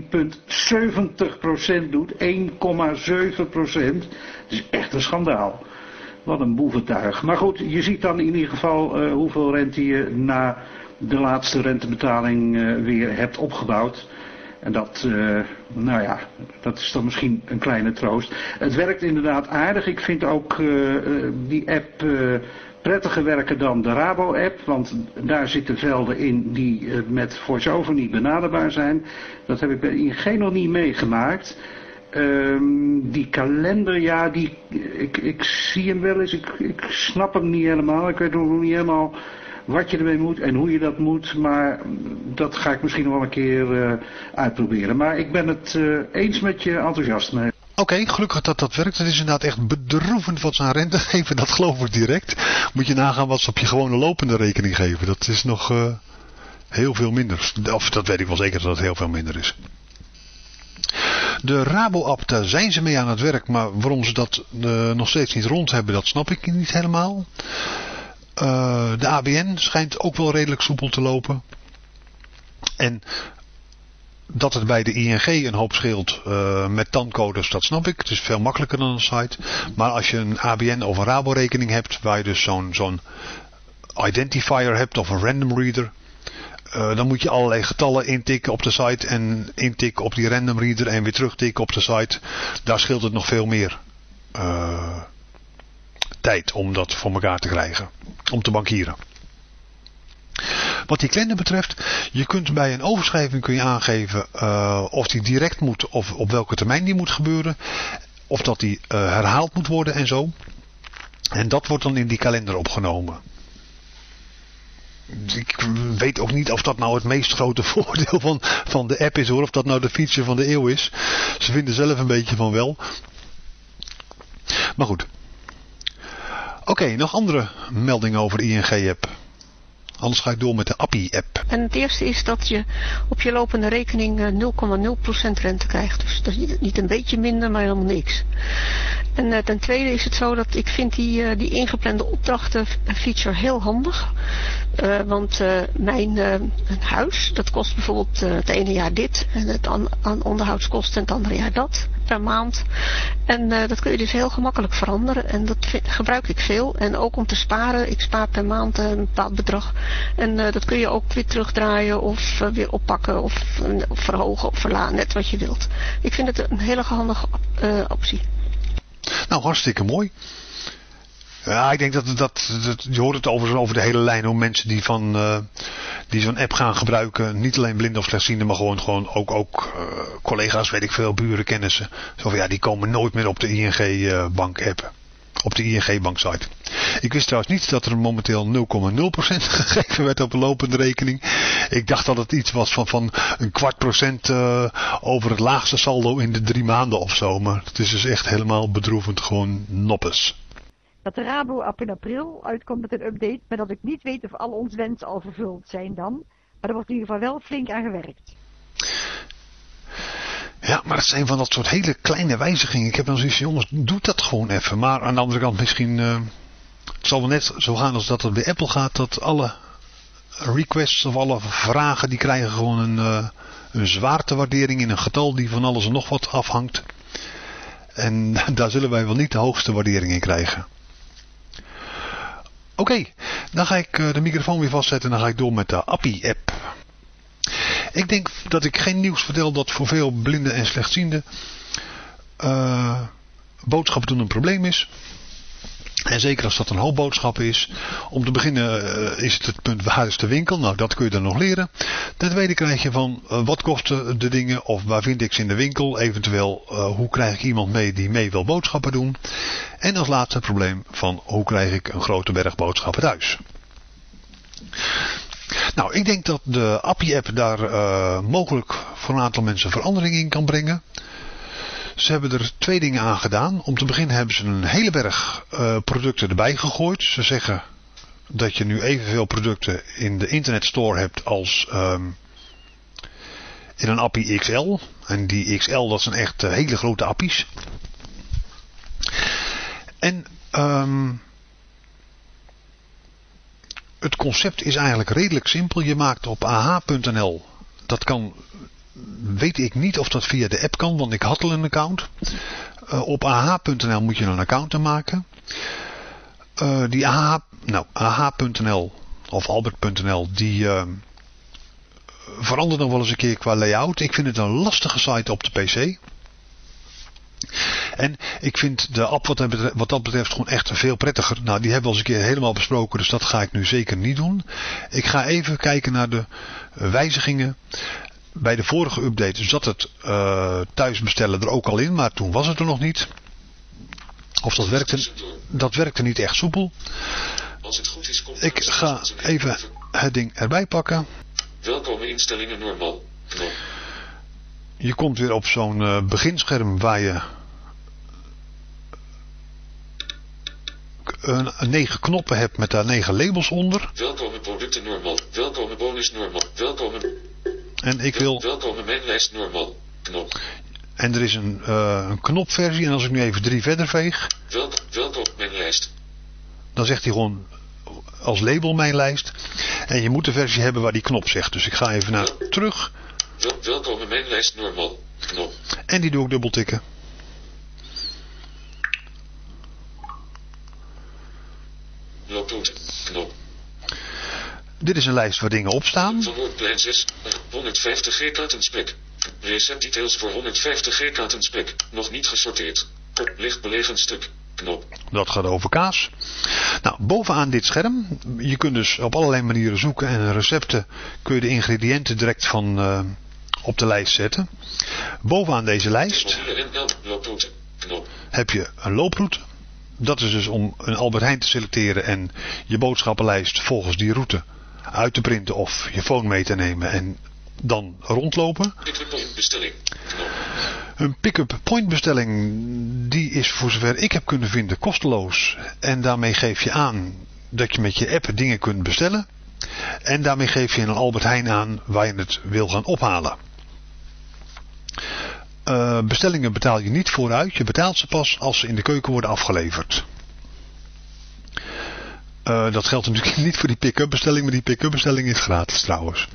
1,70 procent doet, 1,7 procent. Dat is echt een schandaal. Wat een boeventuig. Maar goed, je ziet dan in ieder geval uh, hoeveel rente je na de laatste rentebetaling uh, weer hebt opgebouwd. En dat, nou ja, dat is dan misschien een kleine troost. Het werkt inderdaad aardig. Ik vind ook die app prettiger werken dan de Rabo-app, want daar zitten velden in die uh, met VoiceOver niet benaderbaar zijn. Dat heb ik bij ING nog niet meegemaakt. Um, die kalender, ja, die, ik, ik zie hem wel eens, ik, ik snap hem niet helemaal. Ik weet nog niet helemaal wat je ermee moet en hoe je dat moet. Maar dat ga ik misschien nog wel een keer uh, uitproberen. Maar ik ben het uh, eens met je enthousiasme. Oké, gelukkig dat dat werkt. Het is inderdaad echt bedroevend wat ze aan rente geven. Dat geloof ik direct. Moet je nagaan wat ze op je gewone lopende rekening geven. Dat is nog uh, heel veel minder. Of dat weet ik wel zeker dat het heel veel minder is. De Rabo-app, zijn ze mee aan het werk. Maar waarom ze dat uh, nog steeds niet rond hebben, dat snap ik niet helemaal. Uh, de ABN schijnt ook wel redelijk soepel te lopen. En dat het bij de ING een hoop scheelt uh, met tandcodes, dat snap ik. Het is veel makkelijker dan een site. Maar als je een ABN of een Rabo rekening hebt, waar je dus zo'n zo'n identifier hebt of een random reader. Uh, dan moet je allerlei getallen intikken op de site en intikken op die random reader en weer terugtikken op de site. Daar scheelt het nog veel meer uh, tijd om dat voor elkaar te krijgen. Om te bankieren. Wat die kalender betreft, je kunt bij een overschrijving kun je aangeven uh, of die direct moet of op welke termijn die moet gebeuren. Of dat die uh, herhaald moet worden en zo. En dat wordt dan in die kalender opgenomen. Ik weet ook niet of dat nou het meest grote voordeel van, van de app is hoor. Of dat nou de feature van de eeuw is. Ze vinden zelf een beetje van wel. Maar goed. Oké, nog andere meldingen over de ING-app. Anders ga ik door met de Appie-app. En het eerste is dat je op je lopende rekening 0,0% rente krijgt. Dus dat niet een beetje minder, maar helemaal niks. En uh, ten tweede is het zo dat ik vind die, uh, die ingeplande opdrachten feature heel handig. Uh, want mijn huis, dat kost bijvoorbeeld het ene jaar dit. En het an, aan onderhoudskosten het andere jaar dat per maand. En dat kun je dus heel gemakkelijk veranderen. En dat gebruik ik veel. En ook om te sparen. Ik spaar per maand een bepaald bedrag. En dat kun je ook weer terugdraaien of weer oppakken of, of verhogen of verlagen. Net wat je wilt. Ik vind het een hele handige optie. Nou, hartstikke mooi. Ja, ik denk dat, dat, dat je hoort het over, de hele lijn hoe mensen die van uh, die zo'n app gaan gebruiken, niet alleen blind of slechtziende, maar gewoon, gewoon ook, ook uh, collega's, weet ik veel, buren, kennissen. Zo van ja, die komen nooit meer op de ING uh, bank app. Op de ING banksite. Ik wist trouwens niet dat er momenteel 0,0% gegeven werd op een lopende rekening. Ik dacht dat het iets was van, van een kwart procent over het laagste saldo in de drie maanden of zo. Maar het is dus echt helemaal bedroevend gewoon noppes. Dat de Rabo-app in april uitkomt met een update, maar dat ik niet weet of al onze wensen al vervuld zijn dan. Maar er wordt in ieder geval wel flink aan gewerkt. Ja, maar het zijn van dat soort hele kleine wijzigingen. Ik heb dan zoiets jongens, doe dat gewoon even. Maar aan de andere kant misschien... Uh, het zal wel net zo gaan als dat het bij Apple gaat. Dat alle requests of alle vragen... die krijgen gewoon een, uh, een zwaartewaardering in een getal... die van alles en nog wat afhangt. En daar zullen wij wel niet de hoogste waardering in krijgen. Oké, dan ga ik uh, de microfoon weer vastzetten en dan ga ik door met de Appie-app. Ik denk dat ik geen nieuws vertel dat voor veel blinden en slechtzienden uh, boodschappen doen een probleem is. En zeker als dat een hoop boodschappen is. Om te beginnen uh, is het het punt waar is de winkel. Nou dat kun je dan nog leren. Ten tweede krijg je van uh, wat kosten de dingen of waar vind ik ze in de winkel. Eventueel uh, hoe krijg ik iemand mee die mee wil boodschappen doen. En als laatste het probleem van hoe krijg ik een grote berg boodschappen thuis. Nou, ik denk dat de Appie-app daar mogelijk voor een aantal mensen verandering in kan brengen. Ze hebben er twee dingen aan gedaan. Om te beginnen hebben ze een hele berg uh, producten erbij gegooid. Ze zeggen dat je nu evenveel producten in de internetstore hebt als um, in een appie XL. En die XL dat zijn echt uh, hele grote appies. En um, het concept is eigenlijk redelijk simpel. Je maakt op ah.nl, dat kan, weet ik niet of dat via de app kan, want ik had al een account. Uh, op ah.nl moet je een account maken. Uh, die ah, nou, ah.nl of albert.nl, die uh, verandert nog wel eens een keer qua layout. Ik vind het een lastige site op de PC. En ik vind de app wat wat dat betreft gewoon echt veel prettiger. Nou, die hebben we al eens een keer helemaal besproken, dus dat ga ik nu zeker niet doen. Ik ga even kijken naar de wijzigingen. Bij de vorige update zat het uh, thuisbestellen er ook al in, maar toen was het er nog niet. Of dat werkte, dat werkte niet echt soepel. Als het goed is, komt ik ga even het ding erbij pakken. Welkome instellingen normaal. Je komt weer op zo'n uh, beginscherm waar je een, een, negen knoppen hebt met daar negen labels onder. Welkome producten normaal. Welkome bonus normaal. Welkome. En ik wil. Welkome mijn lijst normaal. Knop. En er is een, uh, een knopversie. En als ik nu even drie verder veeg. Welk, welkom mijn lijst. Dan zegt hij gewoon als label mijn lijst. En je moet de versie hebben waar die knop zegt. Dus ik ga even naar terug. Wel, welkom in mijn lijst normaal. Knop. En die doe ik dubbel tikken. Looproute. Knop. Dit is een lijst waar dingen op staan. Van Noordplein 6. 150 G-kaarten spek. Recept details voor 150 G-kaarten spek. Nog niet gesorteerd. Op licht belegen stuk. Knop. Dat gaat over kaas. Nou, bovenaan dit scherm, je kunt dus op allerlei manieren zoeken en recepten kun je de ingrediënten direct van uh, op de lijst zetten. Bovenaan deze lijst heb je een looproute. Dat is dus om een Albert Heijn te selecteren en je boodschappenlijst volgens die route uit te printen of je phone mee te nemen en dan rondlopen. Een pick-up point bestelling, die is voor zover ik heb kunnen vinden kosteloos. En daarmee geef je aan dat je met je app dingen kunt bestellen. En daarmee geef je een Albert Heijn aan waar je het wil gaan ophalen. Uh, bestellingen betaal je niet vooruit, je betaalt ze pas als ze in de keuken worden afgeleverd. Uh, dat geldt natuurlijk niet voor die pick-up bestelling, maar die pick-up bestelling is gratis trouwens.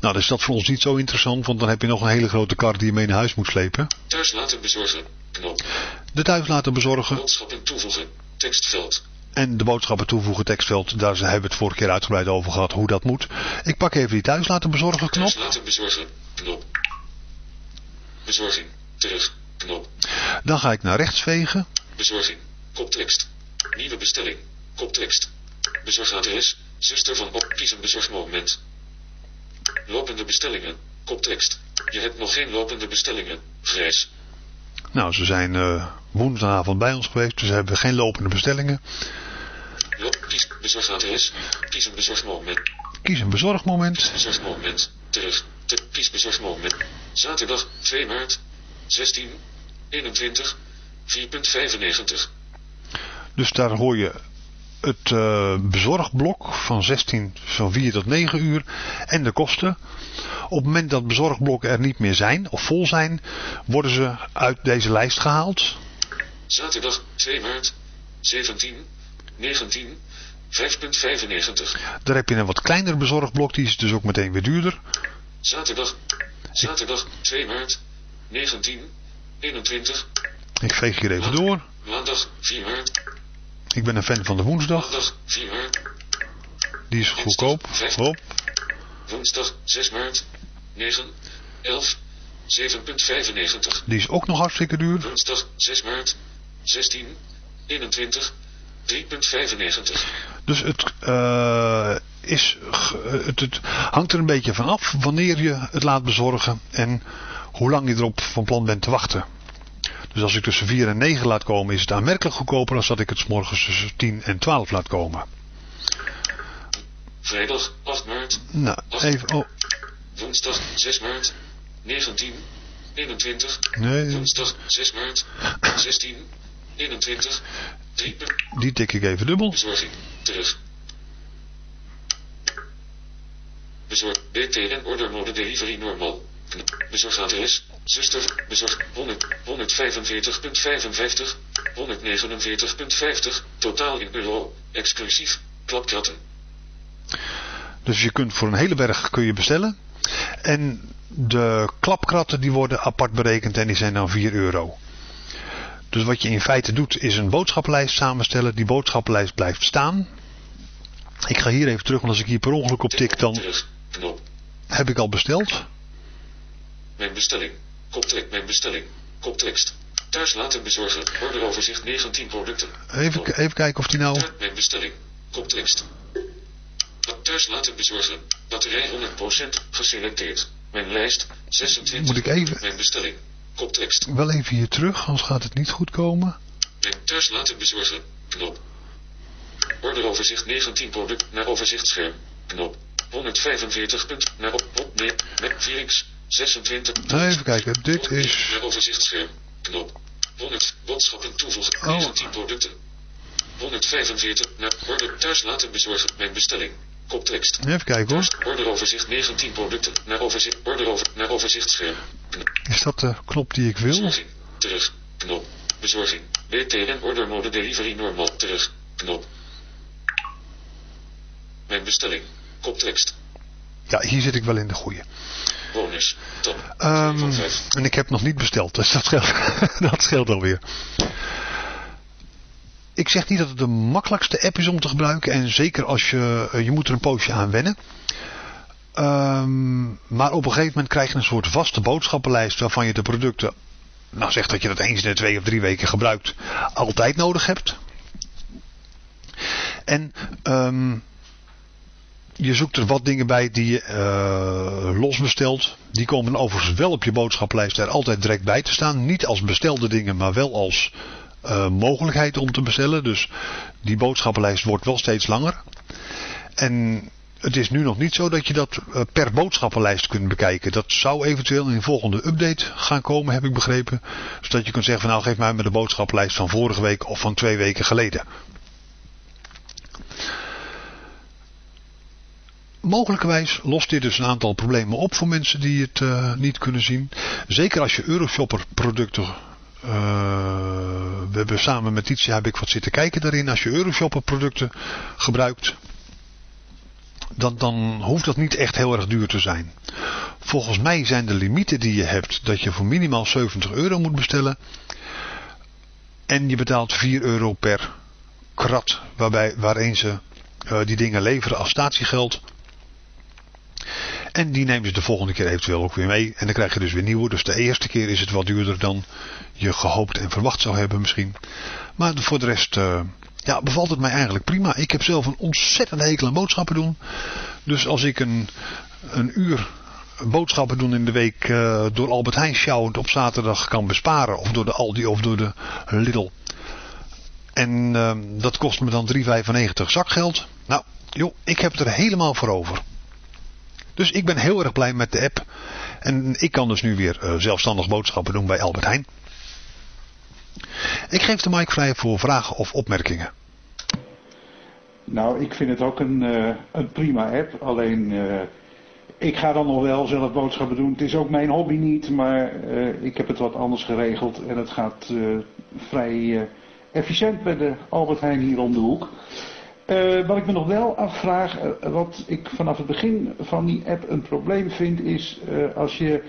Nou, dus dat voor ons niet zo interessant, want dan heb je nog een hele grote kar die je mee naar huis moet slepen. Thuis laten bezorgen. Knop. De thuis laten bezorgen. Boodschappen toevoegen. Tekstveld. En de boodschappen toevoegen tekstveld, daar hebben we het vorige keer uitgebreid over gehad hoe dat moet. Ik pak even die thuis laten bezorgen knop. Thuis laten bezorgen. Knop. Bezorging. Terug. Knop. Dan ga ik naar rechts vegen. Bezorging. Koptekst. Nieuwe bestelling. Koptekst. Bezorgadres. Zuster van op. Kies een bezorgmoment. Lopende bestellingen. Koptekst. Je hebt nog geen lopende bestellingen. Grijs. Nou, ze zijn uh, woensdagavond bij ons geweest, dus hebben we geen lopende bestellingen. Loop, kies bezorgadres. Kies een bezorgmoment. Kies een bezorgmoment. Bezorgmoment. Terug. Te, kies bezorgmoment. Zaterdag 2 maart. 16. 21. 4.95. Dus daar hoor je het uh, bezorgblok van 16 van 4 tot 9 uur en de kosten. Op het moment dat bezorgblokken er niet meer zijn of vol zijn, worden ze uit deze lijst gehaald. Zaterdag 2 maart 17 19 5.95. Daar heb je een wat kleiner bezorgblok, die is dus ook meteen weer duurder. Zaterdag, zaterdag 2 maart 19 21. Ik veeg hier even door. Maandag 4 maart ik ben een fan van de woensdag. Maandag 4 maart. Die is goedkoop. Hop. Woensdag 6 maart. 9, 11, 7,95. Die is ook nog hartstikke duur. Woensdag 6 maart. 16, 21, 3,95. Dus het, uh, is, het, het hangt er een beetje van af wanneer je het laat bezorgen en hoe lang je erop van plan bent te wachten. Dus als ik tussen 4 en 9 laat komen is het aanmerkelijk goedkoper dan dat ik het s morgens tussen 10 en 12 laat komen. Vrijdag 8 maart. Nou, 8. even... Oh. Woensdag 6 maart. 19. 21. Nee. Woensdag 6 maart. 16. 21. 3. Die tik ik even dubbel. Bezorging. Terug. Bezorg. BTN ordermode delivery normal. Bezorgadres. Zuster, bezorg 100, 145,55, 149,50, totaal in euro, exclusief, klapkratten. Dus je kunt voor een hele berg kun je bestellen. En de klapkratten die worden apart berekend en die zijn dan 4 euro. Dus wat je in feite doet is een boodschappenlijst samenstellen. Die boodschappenlijst blijft staan. Ik ga hier even terug, want als ik hier per ongeluk op tik dan heb ik al besteld. Mijn bestelling. Koptrek mijn bestelling. Koptekst. Thuis laten bezorgen. Orderoverzicht 19 producten. Even, even kijken of die nou... Mijn bestelling. Koptekst. Thuis laten bezorgen. Batterij 100% geselecteerd. Mijn lijst 26. Moet ik even- Mijn bestelling. Koptekst. Wel even hier terug, anders gaat het niet goed komen. Mijn thuis laten bezorgen. Knop. Orderoverzicht 19 product naar overzichtsscherm. Knop. 145 punt naar op, op nee, met 26. Nou, even kijken, dit is- Naar overzichtsscherm. Knop. 100 boodschappen toevoegen. Oh. 19 producten. 145 naar order thuis laten bezorgen. Mijn bestelling. Koptekst. Even kijken hoor. Orderoverzicht 19 producten. Naar overzicht, orderover, naar overzichtsscherm. Knop. Is dat de knop die ik wil? Bezorging. Terug. Knop. Bezorging. BTN order mode delivery normal. Terug. Knop. Mijn bestelling. Koptekst. Ja, hier zit ik wel in de goede. Bonus. Top. Ehm, en ik heb nog niet besteld, dus dat scheelt, dat scheelt alweer. Ik zeg niet dat het de makkelijkste app is om te gebruiken. En zeker als je, eh, je moet er een poosje aan wennen. Ehm, maar op een gegeven moment krijg je een soort vaste boodschappenlijst waarvan je de producten, nou zeg dat je dat eens in de twee of drie weken gebruikt, altijd nodig hebt. En ehm, je zoekt er wat dingen bij die je eh, los bestelt. Die komen overigens wel op je boodschappenlijst er altijd direct bij te staan. Niet als bestelde dingen, maar wel als eh, mogelijkheid om te bestellen. Dus die boodschappenlijst wordt wel steeds langer. En het is nu nog niet zo dat je dat eh, per boodschappenlijst kunt bekijken. Dat zou eventueel in een volgende update gaan komen, heb ik begrepen. Zodat je kunt zeggen van nou geef mij maar de boodschappenlijst van vorige week of van twee weken geleden. Mogelijkerwijs lost dit dus een aantal problemen op voor mensen die het eh, niet kunnen zien. Zeker als je Euroshopper producten... eh, we hebben samen met Titia heb ik wat zitten kijken daarin. Als je Euroshopper producten gebruikt... Dan, dan hoeft dat niet echt heel erg duur te zijn. Volgens mij zijn de limieten die je hebt... dat je voor minimaal 70 euro moet bestellen... En je betaalt 4 euro per krat waarbij, waarin ze eh, die dingen leveren als statiegeld. En die nemen ze de volgende keer eventueel ook weer mee. En dan krijg je dus weer nieuwe. Dus de eerste keer is het wat duurder dan je gehoopt en verwacht zou hebben misschien. Maar voor de rest eh, ja, bevalt het mij eigenlijk prima. Ik heb zelf een ontzettend hekel aan boodschappen doen. Dus als ik een, een uur boodschappen doen in de week eh, door Albert Heijn sjouwend op zaterdag kan besparen. Of door de Aldi of door de Lidl. En eh, dat kost me dan 3,95 zakgeld. Nou, joh, ik heb het er helemaal voor over. Dus ik ben heel erg blij met de app. En ik kan dus nu weer eh, zelfstandig boodschappen doen bij Albert Heijn. Ik geef de mic vrij voor vragen of opmerkingen. Nou, ik vind het ook een, eh, een prima app. Alleen, eh, ik ga dan nog wel zelf boodschappen doen. Het is ook mijn hobby niet, maar ik heb het wat anders geregeld. En het gaat vrij efficiënt bij de Albert Heijn hier om de hoek. Eh, wat ik me nog wel afvraag, eh, wat ik vanaf het begin van die app een probleem vind, is eh, als je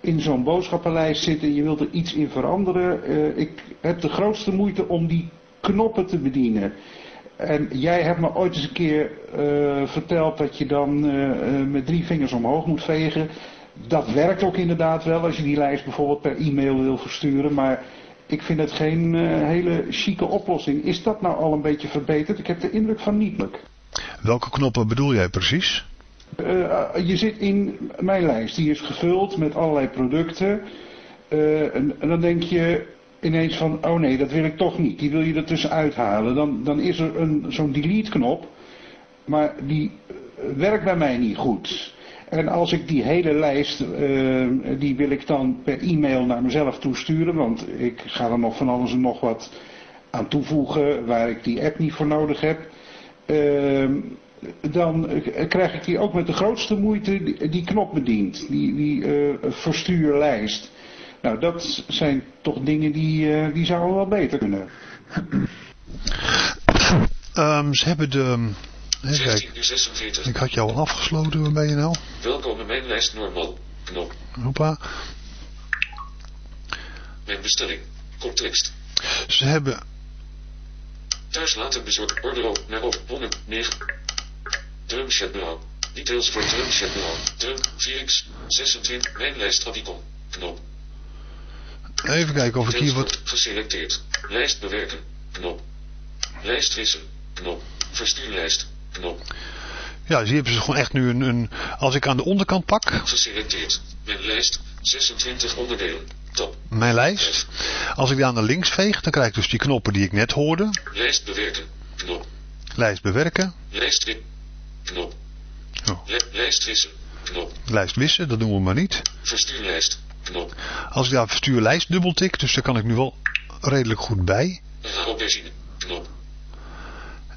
in zo'n boodschappenlijst zit en je wilt er iets in veranderen. ik heb de grootste moeite om die knoppen te bedienen. En jij hebt me ooit eens een keer verteld dat je dan met drie vingers omhoog moet vegen. Dat werkt ook inderdaad wel als je die lijst bijvoorbeeld per e-mail wil versturen. Maar ik vind het geen eh, hele chique oplossing. Is dat nou al een beetje verbeterd? Ik heb de indruk van niet. Welke knoppen bedoel jij precies? Eh, je zit in mijn lijst, die is gevuld met allerlei producten. Eh, en, en dan denk je ineens van, oh nee, dat wil ik toch niet. Die wil je er tussenuit halen. Dan, dan is er een, zo'n delete knop, maar die eh, werkt bij mij niet goed. En als ik die hele lijst, eh, die wil ik dan per e-mail naar mezelf toesturen, want ik ga er nog van alles en nog wat aan toevoegen waar ik die app niet voor nodig heb. Ehm, dan krijg ik die ook met de grootste moeite die, knop bediend, die, die eh, verstuurlijst. Nou, dat zijn toch dingen die, eh, die zouden wel beter kunnen. Ehm, ze hebben de... Even 14 kijken. uur 46. Ik had jou al afgesloten, waar ben je nou? Welkom in mijn lijst normaal. Knop. Hoppa. Mijn bestelling. Koptekst. Ze hebben... Thuis laten bezorgd. Order op naar op 109. Drumchatbureau. Details voor Drumchatbureau. Drum, Felix, 26. Mijn lijst Abicon. Knop. Even kijken of ik hier wat... Geselecteerd. Lijst bewerken. Knop. Lijst wissen. Knop. Verstuurlijst. Knop. Ja, dus hier hebben ze gewoon echt nu een, een... Als ik aan de onderkant pak, Geselecteerd. Mijn lijst. 26 onderdelen. Top. mijn lijst. Als ik die aan de links veeg, dan krijg ik dus die knoppen die ik net hoorde. Lijst bewerken. Knop. Lijst bewerken. Lijst Knop. Oh. Li- lijst wissen. Knop. Lijst wissen, dat doen we maar niet. Verstuurlijst. Knop. Als ik daar verstuur lijst dubbeltik, dus daar kan ik nu wel redelijk goed bij. Knop.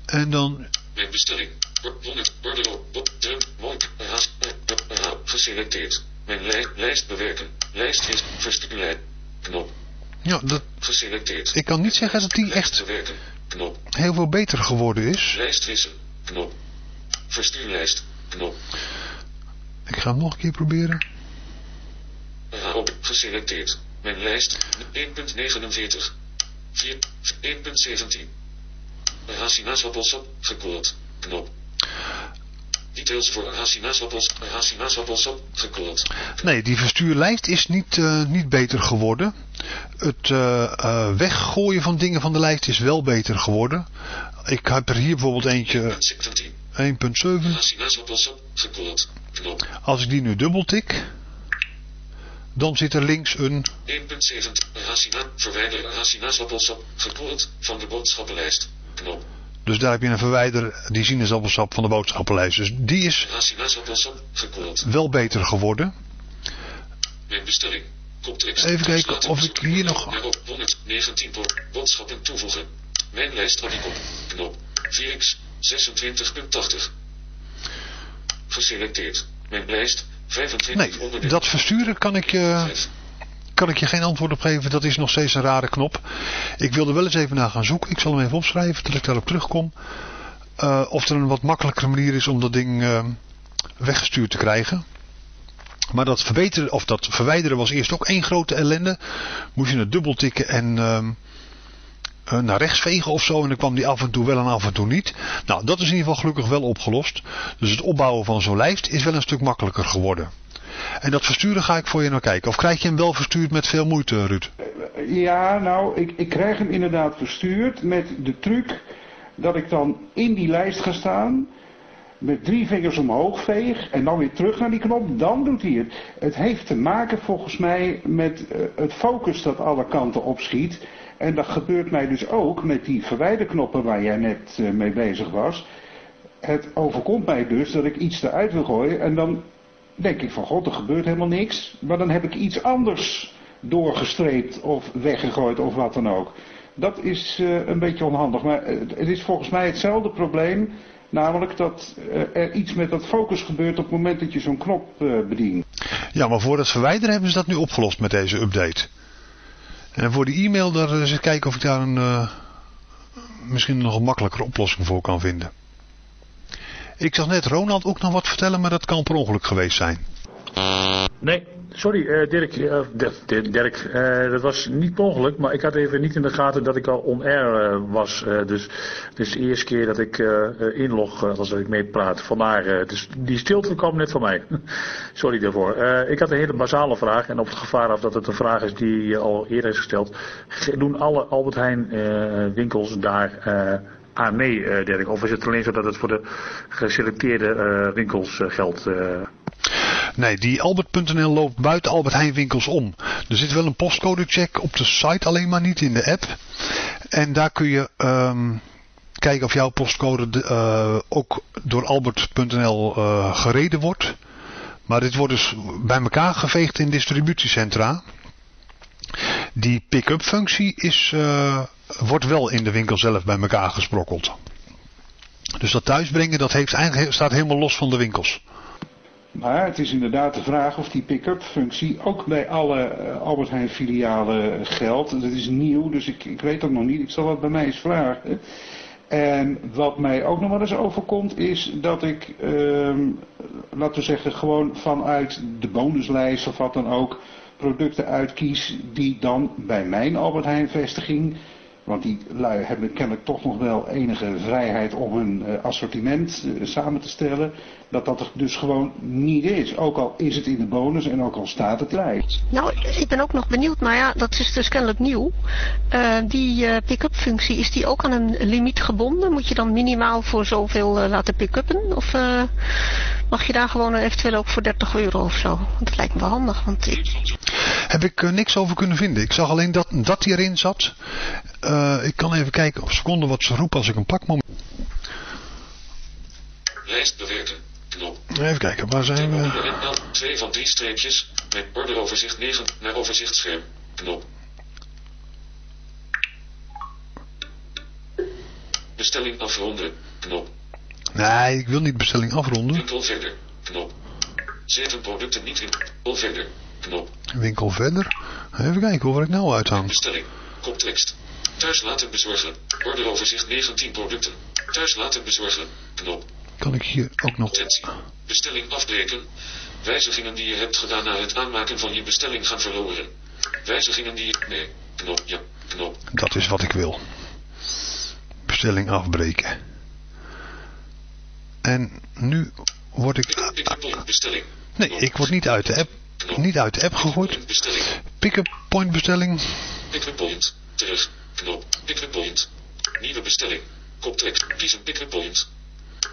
En dan, Mijn bestelling. Or- 100. Order op. op- Druk. Monk. Haast. eh, Geselecteerd. Mijn lij- lijst bewerken. Lijst is. Verstuurlijst. Knop. ja, dat, Geselecteerd. ik kan niet zeggen dat die echt. Knop. heel veel beter geworden is. Lijst wissen. Knop. Verstuurlijst. Knop. Ik ga hem nog een keer proberen. Op. Geselecteerd. Mijn lijst. 1.49. 4. 1.17. Hasinasappelsap. Gekoeld. Knop. Details voor Hasinasappels. Hasinasappelsap. Gekoeld. Nee, die verstuurlijst is niet, eh, niet beter geworden. Het eh, eh, weggooien van dingen van de lijst is wel beter geworden. Ik heb er hier bijvoorbeeld eentje 17. 1.7. Hasinasappelsap. Gekoeld. Knop. Als ik die nu dubbeltik, dan zit er links een... 1.17. Hasina. Verwijder Hasinasappelsap. Gekoeld. Van de boodschappenlijst. Knop. Dus daar heb je een verwijder die sinaasappelsap van de boodschappenlijst. Dus die is wel beter geworden. Mijn bestelling. Even kijken of ik hier nog- Erop 119 po- boodschappen toevoegen. Mijn lijst Radicom. Knop. 4x 26.80. Geselecteerd. Mijn lijst 25 Nee, dat versturen kan ik, je, Vijf. Kan ik je geen antwoord op geven. Dat is nog steeds een rare knop. Ik wil er wel eens even naar gaan zoeken. Ik zal hem even opschrijven tot ik daarop terugkom. Eh, of er een wat makkelijkere manier is om dat ding eh, weggestuurd te krijgen. Maar dat verbeteren of dat verwijderen was eerst ook één grote ellende. Moest je het dubbel tikken en ehm, eh, naar rechts vegen of zo. En dan kwam die af en toe wel en af en toe niet. Nou, dat is in ieder geval gelukkig wel opgelost. Dus het opbouwen van zo'n lijst is wel een stuk makkelijker geworden. En dat versturen ga ik voor je naar kijken. Of krijg je hem wel verstuurd met veel moeite, Ruud? Ja, nou, ik, ik krijg hem inderdaad verstuurd met de truc dat ik dan in die lijst ga staan, met drie vingers omhoog veeg en dan weer terug naar die knop, dan doet hij het. Het heeft te maken volgens mij met eh, het focus dat alle kanten opschiet. En dat gebeurt mij dus ook met die verwijderknoppen waar jij net eh, mee bezig was. Het overkomt mij dus dat ik iets eruit wil gooien en dan denk ik van god, er gebeurt helemaal niks. Maar dan heb ik iets anders doorgestreept of weggegooid of wat dan ook. Dat is eh, een beetje onhandig. Maar eh, het is volgens mij hetzelfde probleem. Namelijk dat eh, er iets met dat focus gebeurt op het moment dat je zo'n knop eh, bedient. Ja, maar voor het verwijderen hebben ze dat nu opgelost met deze update. En voor die e-mail, daar eens kijken of ik daar een, misschien nog een makkelijkere oplossing voor kan vinden. Ik zag net Ronald ook nog wat vertellen, maar dat kan per ongeluk geweest zijn. Nee, sorry eh, Dirk, eh, Dirk, Dirk, Dirk, eh, dat was niet per ongeluk, maar ik had even niet in de gaten dat ik al on-air was. dus het is de eerste keer dat ik inlog als ik meepraat. Vandaar, eh, dus die stilte kwam net van mij. sorry daarvoor. Ik had een hele basale vraag en op het gevaar af dat het een vraag is die al eerder is gesteld. Ge- Doen alle Albert Heijn winkels daar... aan mee, eh? Of is het alleen zo dat het voor de geselecteerde eh, winkels eh, geldt? Nee, die Albert.nl loopt buiten Albert Heijn winkels om. Er zit wel een postcodecheck op de site, alleen maar niet in de app. En daar kun je ehm, kijken of jouw postcode de- ook door Albert.nl eh, gereden wordt. Maar dit wordt dus bij elkaar geveegd in distributiecentra. Die pick-up functie is, wordt wel in de winkel zelf bij elkaar gesprokkeld. Dus dat thuisbrengen dat heeft eigenlijk, staat helemaal los van de winkels. Maar het is inderdaad de vraag of die pick-up functie ook bij alle eh, Albert Heijn filialen geldt. Dat is nieuw, dus ik, ik weet dat nog niet. Ik zal dat bij mij eens vragen. En wat mij ook nog wel eens overkomt is dat ik, ehm, laten we zeggen, gewoon vanuit de bonuslijst of wat dan ook, producten uitkies die dan bij mijn Albert Heijn vestiging Want die lui hebben kennelijk toch nog wel enige vrijheid om hun uh, assortiment uh, samen te stellen. Dat dat er dus gewoon niet is. Ook al is het in de bonus en ook al staat het erbij. Nou, ik ben ook nog benieuwd, maar ja, dat is dus kennelijk nieuw. Uh, die pick-up functie, is die ook aan een limiet gebonden? Moet je dan minimaal voor zoveel laten pick-uppen? Of mag je daar gewoon eventueel ook voor 30 euro of zo? Want dat lijkt me wel handig, want. Heb ik niks over kunnen vinden. Ik zag alleen dat, dat die erin zat. Uh, ik kan even kijken op seconde wat ze roepen als ik een pak. Lijst bewerken. Knop. Even kijken, waar zijn we? Twee van drie streepjes. Met orderoverzicht 9 naar overzichtsscherm. Knop. Bestelling afronden. Knop. Nee, ik wil niet bestelling afronden. Winkel verder. Knop. Zeven producten niet in. Winkel verder. Knop. Winkel verder. Even kijken waar ik nou uithang. Bestelling. Koptekst. Thuis laten bezorgen. Orderoverzicht 19 producten. Thuis laten bezorgen. Knop. Kan ik hier ook nog... Attentie. Bestelling afbreken. Wijzigingen die je hebt gedaan na het aanmaken van je bestelling gaan verloren. Wijzigingen die je... Nee. Knop. Ja. Knop. Dat is wat ik wil. Bestelling afbreken. En nu word ik... Bestelling. Nee, ik word niet uit de app, niet uit de app gegooid. Pick-up point bestelling. Pick-up point. Terug. Knop. Pick-up point. Nieuwe bestelling. Koptekst. Kies een pick-up point.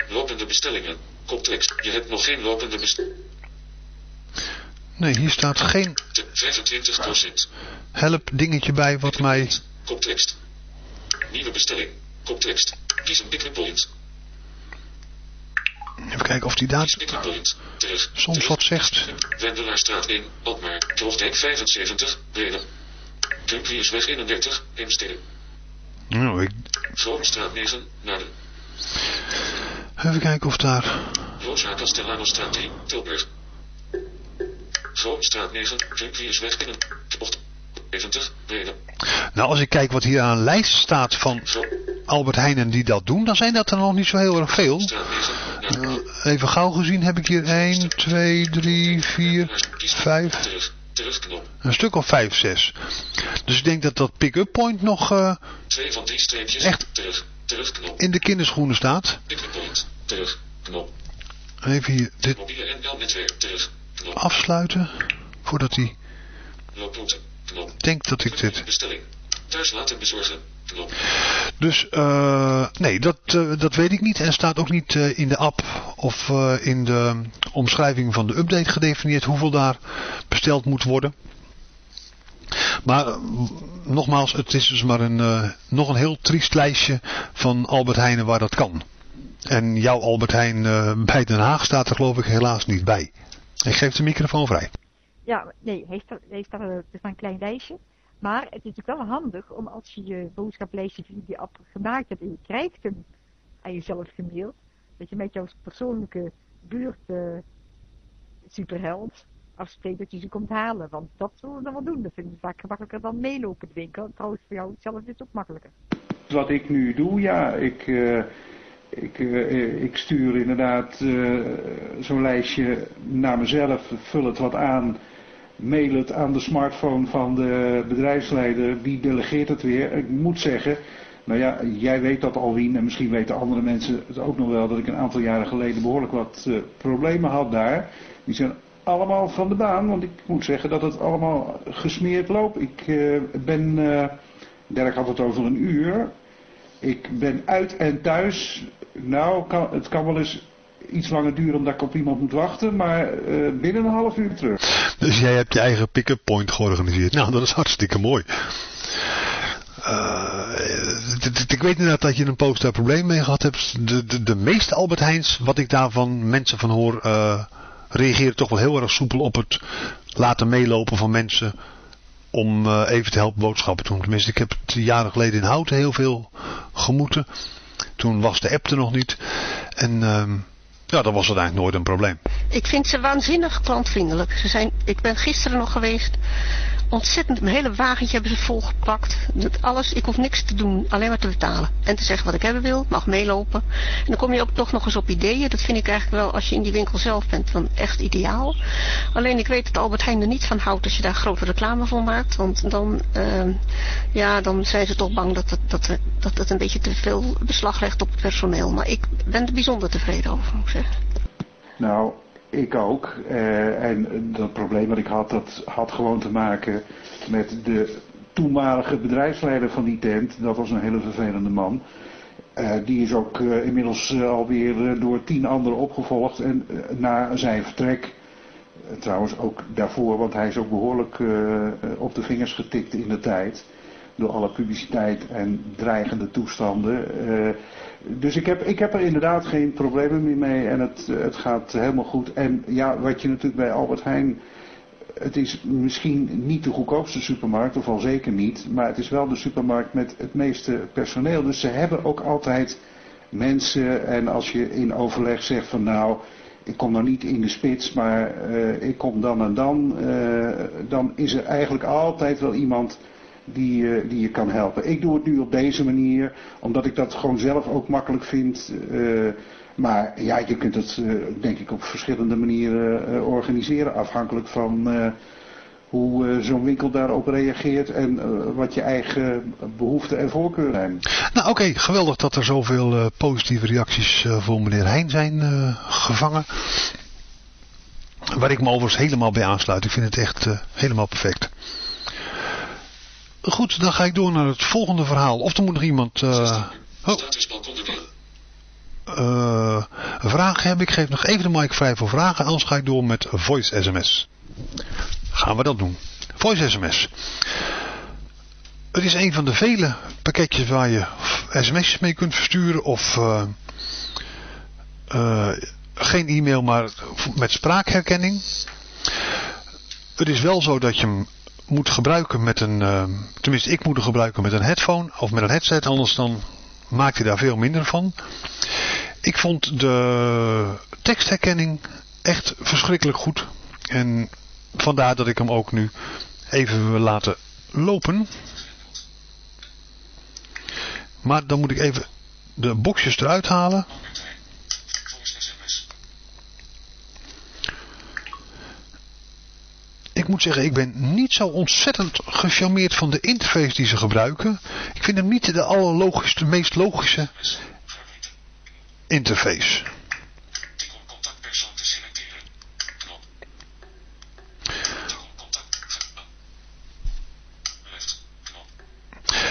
Lopende bestellingen. Koptekst. Je hebt nog geen lopende bestellingen. Nee, hier staat geen 25%. help dingetje bij wat mij... Koptekst. Nieuwe bestelling. Koptekst. Kies een pick-up point. Even kijken of die daar soms wat zegt. Wendelaarstraat 1, Alkmaar, Krochtdijk 75, Breda. Dumfriesweg 31, Heemstede. Nou, ik... Vroomstraat 9, Naarden. Even kijken of daar... Rosa Castellanostraat 3, Tilburg. Vroomstraat 9, Dumfriesweg 31, 70, Breda. Nou, als ik kijk wat hier aan een lijst staat van Albert Heijn die dat doen, dan zijn dat er nog niet zo heel erg veel. Uh, even gauw gezien heb ik hier 1, 2, 3, 4, 5, een stuk of 5, 6. Dus ik denk dat dat pick-up point nog uh, echt in de kinderschoenen staat. Even hier dit en afsluiten, voordat hij knop. denkt dat ik dit... Bestelling. Thuis laten bezorgen, knop. Dus uh, nee, dat, uh, dat weet ik niet en staat ook niet uh, in de app of in de omschrijving van de update gedefinieerd hoeveel daar besteld moet worden. Maar nogmaals, het is dus maar een, nog een heel triest lijstje van Albert Heijnen waar dat kan. En jouw Albert Heijn bij Den Haag staat er geloof ik helaas niet bij. Ik geef de microfoon vrij. Ja, nee, heeft er, heeft is maar een klein lijstje. Maar het is natuurlijk wel handig om als je je boodschaplijstje via die app gemaakt hebt en je krijgt hem aan jezelf gemaild, dat je met jouw persoonlijke buurt uh, superheld afspreekt dat je ze komt halen. Want dat zullen we dan wel doen. Dat vind ik vaak gemakkelijker dan meelopen de winkel. Trouwens, voor jou zelf is het ook makkelijker. Wat ik nu doe, ja, ik, uh, ik, ik stuur inderdaad zo'n lijstje naar mezelf, vul het wat aan mail het aan de smartphone van de bedrijfsleider, wie delegeert het weer. Ik moet zeggen, nou ja, jij weet dat al Wien en misschien weten andere mensen het ook nog wel, dat ik een aantal jaren geleden behoorlijk wat uh, problemen had daar. Die zijn allemaal van de baan, want ik moet zeggen dat het allemaal gesmeerd loopt. Ik uh, ben, uh, Dirk had het over een uur, ik ben uit en thuis, nou, kan, het kan wel eens iets langer duren omdat ik op iemand moet wachten, maar uh, binnen een half uur terug. Dus jij hebt je eigen pick-up point georganiseerd. Nou, dat is hartstikke mooi. Uh, ik weet inderdaad dat je een post daar probleem mee gehad hebt. De, de, de meeste Albert Heijns, wat ik daarvan mensen van hoor, uh, toch wel heel erg soepel op het laten meelopen van mensen om even te helpen boodschappen doen. Tenminste, ik heb het jaren geleden in Houten heel veel gemoeten. Toen was de app er nog niet. En ja, dat was het eigenlijk nooit een probleem. Ik vind ze waanzinnig klantvriendelijk. Ze zijn, ik ben gisteren nog geweest ontzettend, mijn hele wagentje hebben ze volgepakt. Alles, ik hoef niks te doen, alleen maar te betalen. En te zeggen wat ik hebben wil, mag meelopen. En dan kom je ook toch nog eens op ideeën. Dat vind ik eigenlijk wel, als je in die winkel zelf bent, dan echt ideaal. Alleen ik weet dat Albert Heijn er niet van houdt als je daar grote reclame voor maakt. Want dan, uh, ja, dan zijn ze toch bang dat het, dat, dat het een beetje te veel beslag legt op het personeel. Maar ik ben er bijzonder tevreden over, moet ik zeggen. Nou, ik ook. Uh, en dat probleem wat ik had, dat had gewoon te maken met de toenmalige bedrijfsleider van die tent. Dat was een hele vervelende man. Uh, die is ook uh, inmiddels alweer door tien anderen opgevolgd. En na zijn vertrek, trouwens ook daarvoor, want hij is ook behoorlijk op de vingers getikt in de tijd. Door alle publiciteit en dreigende toestanden dus ik heb, ik heb er inderdaad geen problemen meer mee en het, het gaat helemaal goed. En ja, wat je natuurlijk bij Albert Heijn, het is misschien niet de goedkoopste supermarkt, of al zeker niet, maar het is wel de supermarkt met het meeste personeel. Dus ze hebben ook altijd mensen en als je in overleg zegt van nou, ik kom nou niet in de spits, maar uh, ik kom dan en dan, uh, dan is er eigenlijk altijd wel iemand die, uh, die je kan helpen. Ik doe het nu op deze manier, omdat ik dat gewoon zelf ook makkelijk vind. Uh, maar ja, je kunt het uh, denk ik op verschillende manieren organiseren, afhankelijk van hoe zo'n winkel daarop reageert en wat je eigen behoeften en voorkeuren zijn. Nou oké, geweldig dat er zoveel positieve reacties voor meneer Heijn zijn gevangen. Waar ik me overigens helemaal bij aansluit. Ik vind het echt helemaal perfect. Goed, dan ga ik door naar het volgende verhaal. Of er moet nog iemand... Uh, oh. Uh, vragen hebben. Ik geef nog even de mic vrij voor vragen. Anders ga ik door met voice sms. Gaan we dat doen. Voice sms. Het is een van de vele pakketjes waar je sms'jes mee kunt versturen. Of uh, uh, geen e-mail, maar met spraakherkenning. Het is wel zo dat je hem moet gebruiken met een, uh, tenminste ik moet hem gebruiken met een headphone of met een headset, anders dan maakt hij daar veel minder van. Ik vond de tekstherkenning echt verschrikkelijk goed. En vandaar dat ik hem ook nu even wil laten lopen. Maar dan moet ik even de boxjes eruit halen. Ik moet zeggen, ik ben niet zo ontzettend gecharmeerd van de interface die ze gebruiken. Ik vind hem niet de allerlogischste, meest logische interface.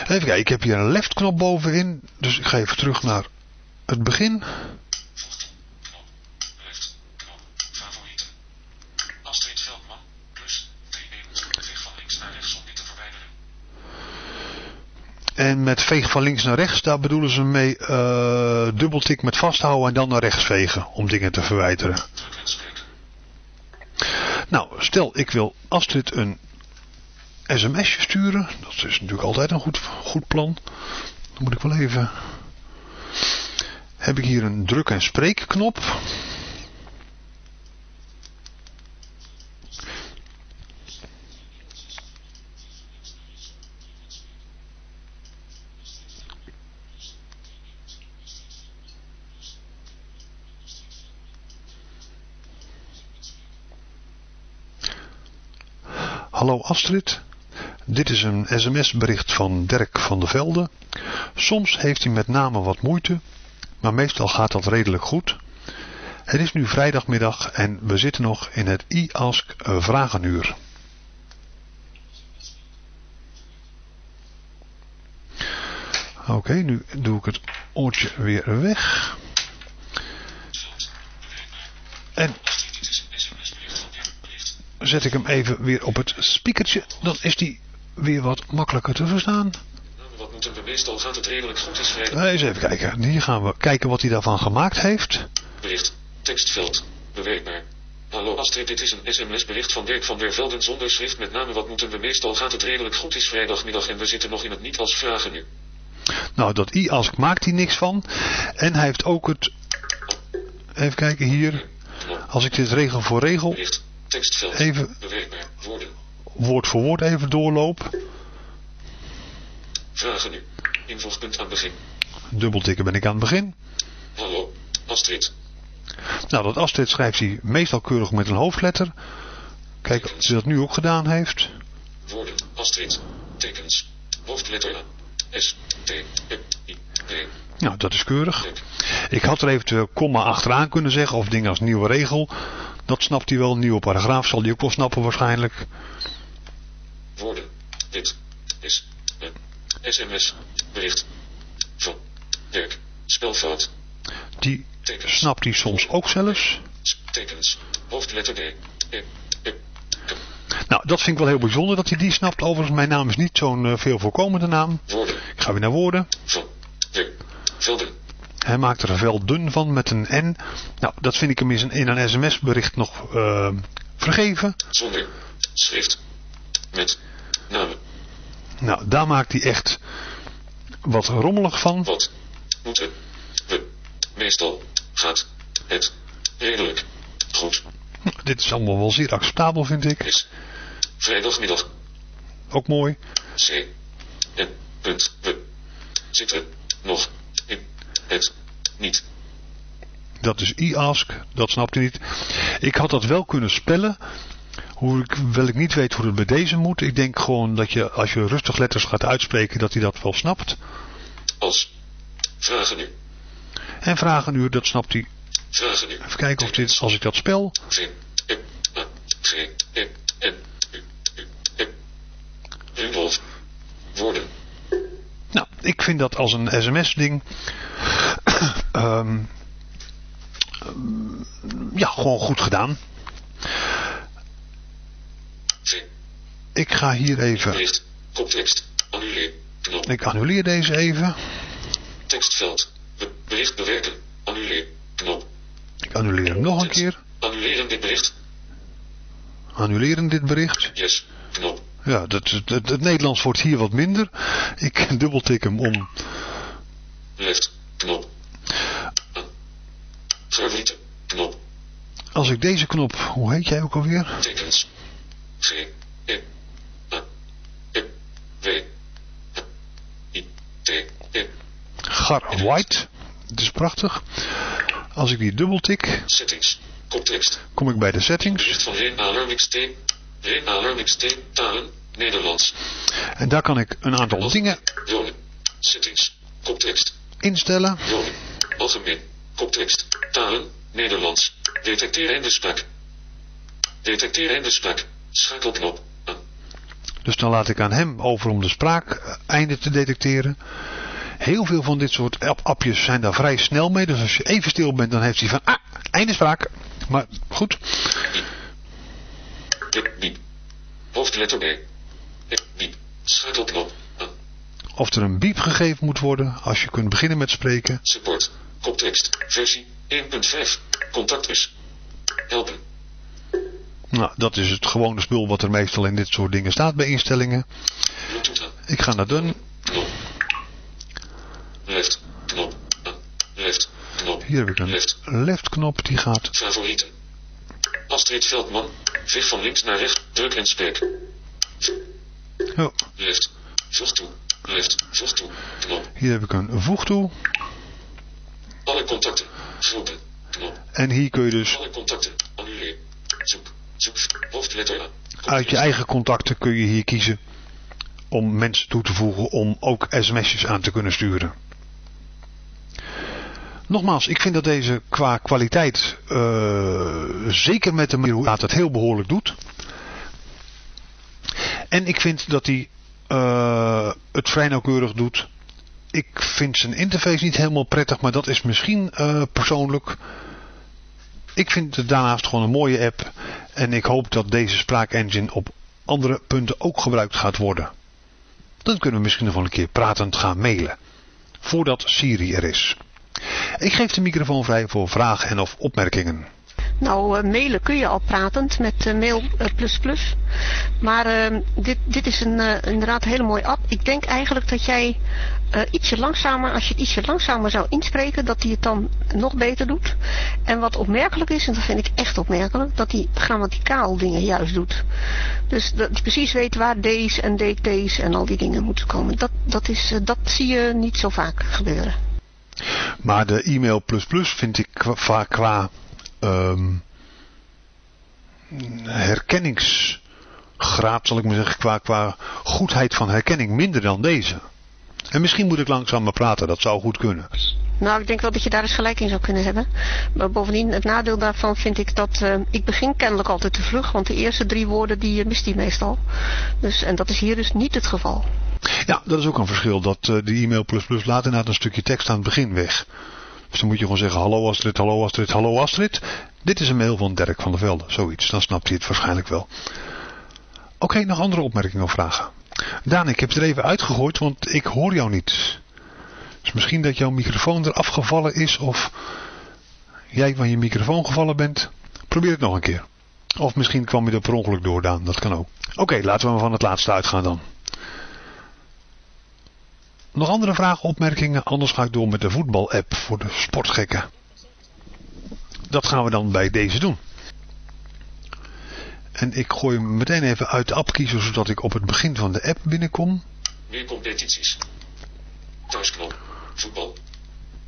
Even kijken, ik heb hier een left knop bovenin. Dus ik ga even terug naar het begin. En met vegen van links naar rechts, daar bedoelen ze mee uh, dubbeltik met vasthouden en dan naar rechts vegen om dingen te verwijderen. Nou, stel ik wil Astrid een sms'je sturen. Dat is natuurlijk altijd een goed, goed plan. Dan moet ik wel even... Heb ik hier een druk- en spreekknop. Hallo Astrid, dit is een sms-bericht van Dirk van der Velde. Soms heeft hij met name wat moeite, maar meestal gaat dat redelijk goed. Het is nu vrijdagmiddag en we zitten nog in het e-ask vragenuur. Oké, nu doe ik het oortje weer weg. En zet ik hem even weer op het speakertje. Dan is die weer wat makkelijker te verstaan. Wat moeten we meestal gaat het redelijk goed is vrijdag. Eens even kijken. Hier gaan we kijken wat hij daarvan gemaakt heeft. Bericht. Tekstveld. Bewerkbaar. Hallo Astrid, dit is een sms-bericht van Dirk van der Velden zonder schrift. Met name wat moeten we meestal gaat het redelijk goed is vrijdagmiddag en we zitten nog in het niet als vragen nu. Nou, dat i-ask maakt hij niks van. En hij heeft ook het... Even kijken hier. Als ik dit regel voor regel... Bericht. Tekstveld. Even bewerkbaar. Woorden. woord voor woord even doorloop. Vragen nu. Invoegpunt aan begin. Dubbeltikken ben ik aan het begin. Hallo, Astrid. Nou, dat Astrid schrijft hij meestal keurig met een hoofdletter. Kijk of hij dat nu ook gedaan heeft. Woorden, Astrid. Tekens. Hoofdletter A. S. T. E. I. Nou, dat is keurig. Ik had er eventueel komma achteraan kunnen zeggen of dingen als nieuwe regel. Dat snapt hij wel. Nieuwe paragraaf zal hij ook wel snappen waarschijnlijk. Woorden. Dit is een sms. Bericht. Van. Dirk. Spelfout. Die Tekens. snapt hij soms ook zelfs. Tekens. Hoofdletter D. E. E. Nou, dat vind ik wel heel bijzonder dat hij die snapt. Overigens, mijn naam is niet zo'n eh, veel voorkomende naam. Woorden. Ik ga weer naar woorden. Van. Dirk. Velden. Hij maakt er vel dun van met een N. Nou, dat vind ik hem in een, sms-bericht nog eh, vergeven. Zonder. Schrift. Met. Namen. Nou, daar maakt hij echt wat rommelig van. Wat. Moeten. We. Meestal. Gaat. Het. Redelijk. Goed. Dit is allemaal wel zeer acceptabel, vind ik. Is. Vrijdagmiddag. Ook mooi. C. En. Punt. We. Zitten. Nog. Het. Niet. Dat is e-ask. Dat snapt hij niet. Ik had dat wel kunnen spellen. Hoe ik, wel ik niet weet hoe het bij deze moet. Ik denk gewoon dat je, als je rustig letters gaat uitspreken, dat hij dat wel snapt. Als. Vragen nu. En vragen u, dat snapt hij. Vragen nu. Even kijken of dit, als ik dat spel. E. E. E. Rudolf. Woorden. Ik vind dat als een sms-ding. ehm, ja, gewoon goed gedaan. Ik ga hier even. Koptekst. Annuleer. Knop. Ik annuleer deze even. Tekstveld. Be- bericht bewerken. Annuleer. Knop. Ik annuleer hem nog een keer. Annuleren dit bericht. Annuleren dit bericht. Yes. Knop. Ja, dat, het, Nederlands wordt hier wat minder. Ik dubbeltik hem om. Left. Knop. Als ik deze knop, hoe heet jij ook alweer? Tekens. G. E. A. E. W. I. T. E. Gar White. Het is prachtig. Als ik die dubbeltik, Settings. Koptekst. kom ik bij de settings. Bericht van Talen. Nederlands. En daar kan ik een aantal dingen. Settings. Koptekst. instellen. Algemeen. Koptekst. Talen. Nederlands. Detecteer eindespraak. Detecteer eindespraak. Schakelknop. Aan. Dus dan laat ik aan hem over om de spraak te detecteren. Heel veel van dit soort app- appjes zijn daar vrij snel mee. Dus als je even stil bent, dan heeft hij van, ah, einde spraak. Maar goed, Biep. Biep. Hoofdletter B. Biep. Schakelknop. Aan. of er een biep gegeven moet worden als je kunt beginnen met spreken. Support. Koptekst. Versie 1.5. Contactus. Helpen. Nou, dat is het gewone spul wat er meestal in dit soort dingen staat bij instellingen. Ik ga naar. Knop. Left. Knop. Left. Knop. Hier heb ik een Left. left knop die gaat. Favorieten. Astrid Veldman. Vig van links naar rechts. Druk en spreek. Oh, Left. Voeg toe. Left. Voeg toe. Knop. hier heb ik een voegtoe. Alle contacten. Groepen. Knop. En hier kun je dus Alle contacten. Annuleer. Zoek. Zoek. Hoofdletter A. uit je eigen contacten kun je hier kiezen om mensen toe te voegen om ook sms'jes aan te kunnen sturen. Nogmaals, ik vind dat deze qua kwaliteit, eh, zeker met de manier het heel behoorlijk doet. En ik vind dat hij eh, het vrij nauwkeurig doet. Ik vind zijn interface niet helemaal prettig, maar dat is misschien eh, persoonlijk. Ik vind het daarnaast gewoon een mooie app. En ik hoop dat deze spraakengine op andere punten ook gebruikt gaat worden. Dan kunnen we misschien nog wel een keer pratend gaan mailen. Voordat Siri er is. Ik geef de microfoon vrij voor vragen en of opmerkingen. Nou, uh, mailen kun je al pratend met uh, Mail plus plus. Maar dit, dit is een, inderdaad een hele mooie app. Ik denk eigenlijk dat jij ietsje langzamer, als je het ietsje langzamer zou inspreken, dat hij het dan nog beter doet. En wat opmerkelijk is, en dat vind ik echt opmerkelijk, dat hij grammaticaal dingen juist doet. Dus dat hij precies weet waar D's en DT's en al die dingen moeten komen. Dat, dat, is, dat zie je niet zo vaak gebeuren. Maar de e-mail plus plus vind ik vaak qua um, herkenningsgraad, zal ik maar zeggen, qua, qua goedheid van herkenning minder dan deze. En misschien moet ik langzamer praten, dat zou goed kunnen. Nou, ik denk wel dat je daar eens gelijk in zou kunnen hebben. Maar bovendien, het nadeel daarvan vind ik dat... Uh, ik begin kennelijk altijd te vlug, want de eerste drie woorden die uh, mist hij meestal. Dus, en dat is hier dus niet het geval. Ja, dat is ook een verschil. Dat uh, de e-mail plus plus laat inderdaad een stukje tekst aan het begin weg. Dus dan moet je gewoon zeggen, hallo Astrid, hallo Astrid, hallo Astrid. Dit is een mail van Dirk van der Velde, zoiets. Dan snapt hij het waarschijnlijk wel. Oké, nog andere opmerkingen of vragen? Daan, ik heb het er even uitgegooid, want ik hoor jou niet. Dus misschien dat jouw microfoon eraf gevallen is of jij van je microfoon gevallen bent. Probeer het nog een keer. Of misschien kwam je er per ongeluk door, Daan. Dat kan ook. Oké, laten we maar van het laatste uitgaan dan. Nog andere vragen, opmerkingen? Anders ga ik door met de voetbal-app voor de sportgekken. Dat gaan we dan bij deze doen. En ik gooi hem meteen even uit de app kiezen, zodat ik op het begin van de app binnenkom. Meer competities. Thuisknop. Voetbal.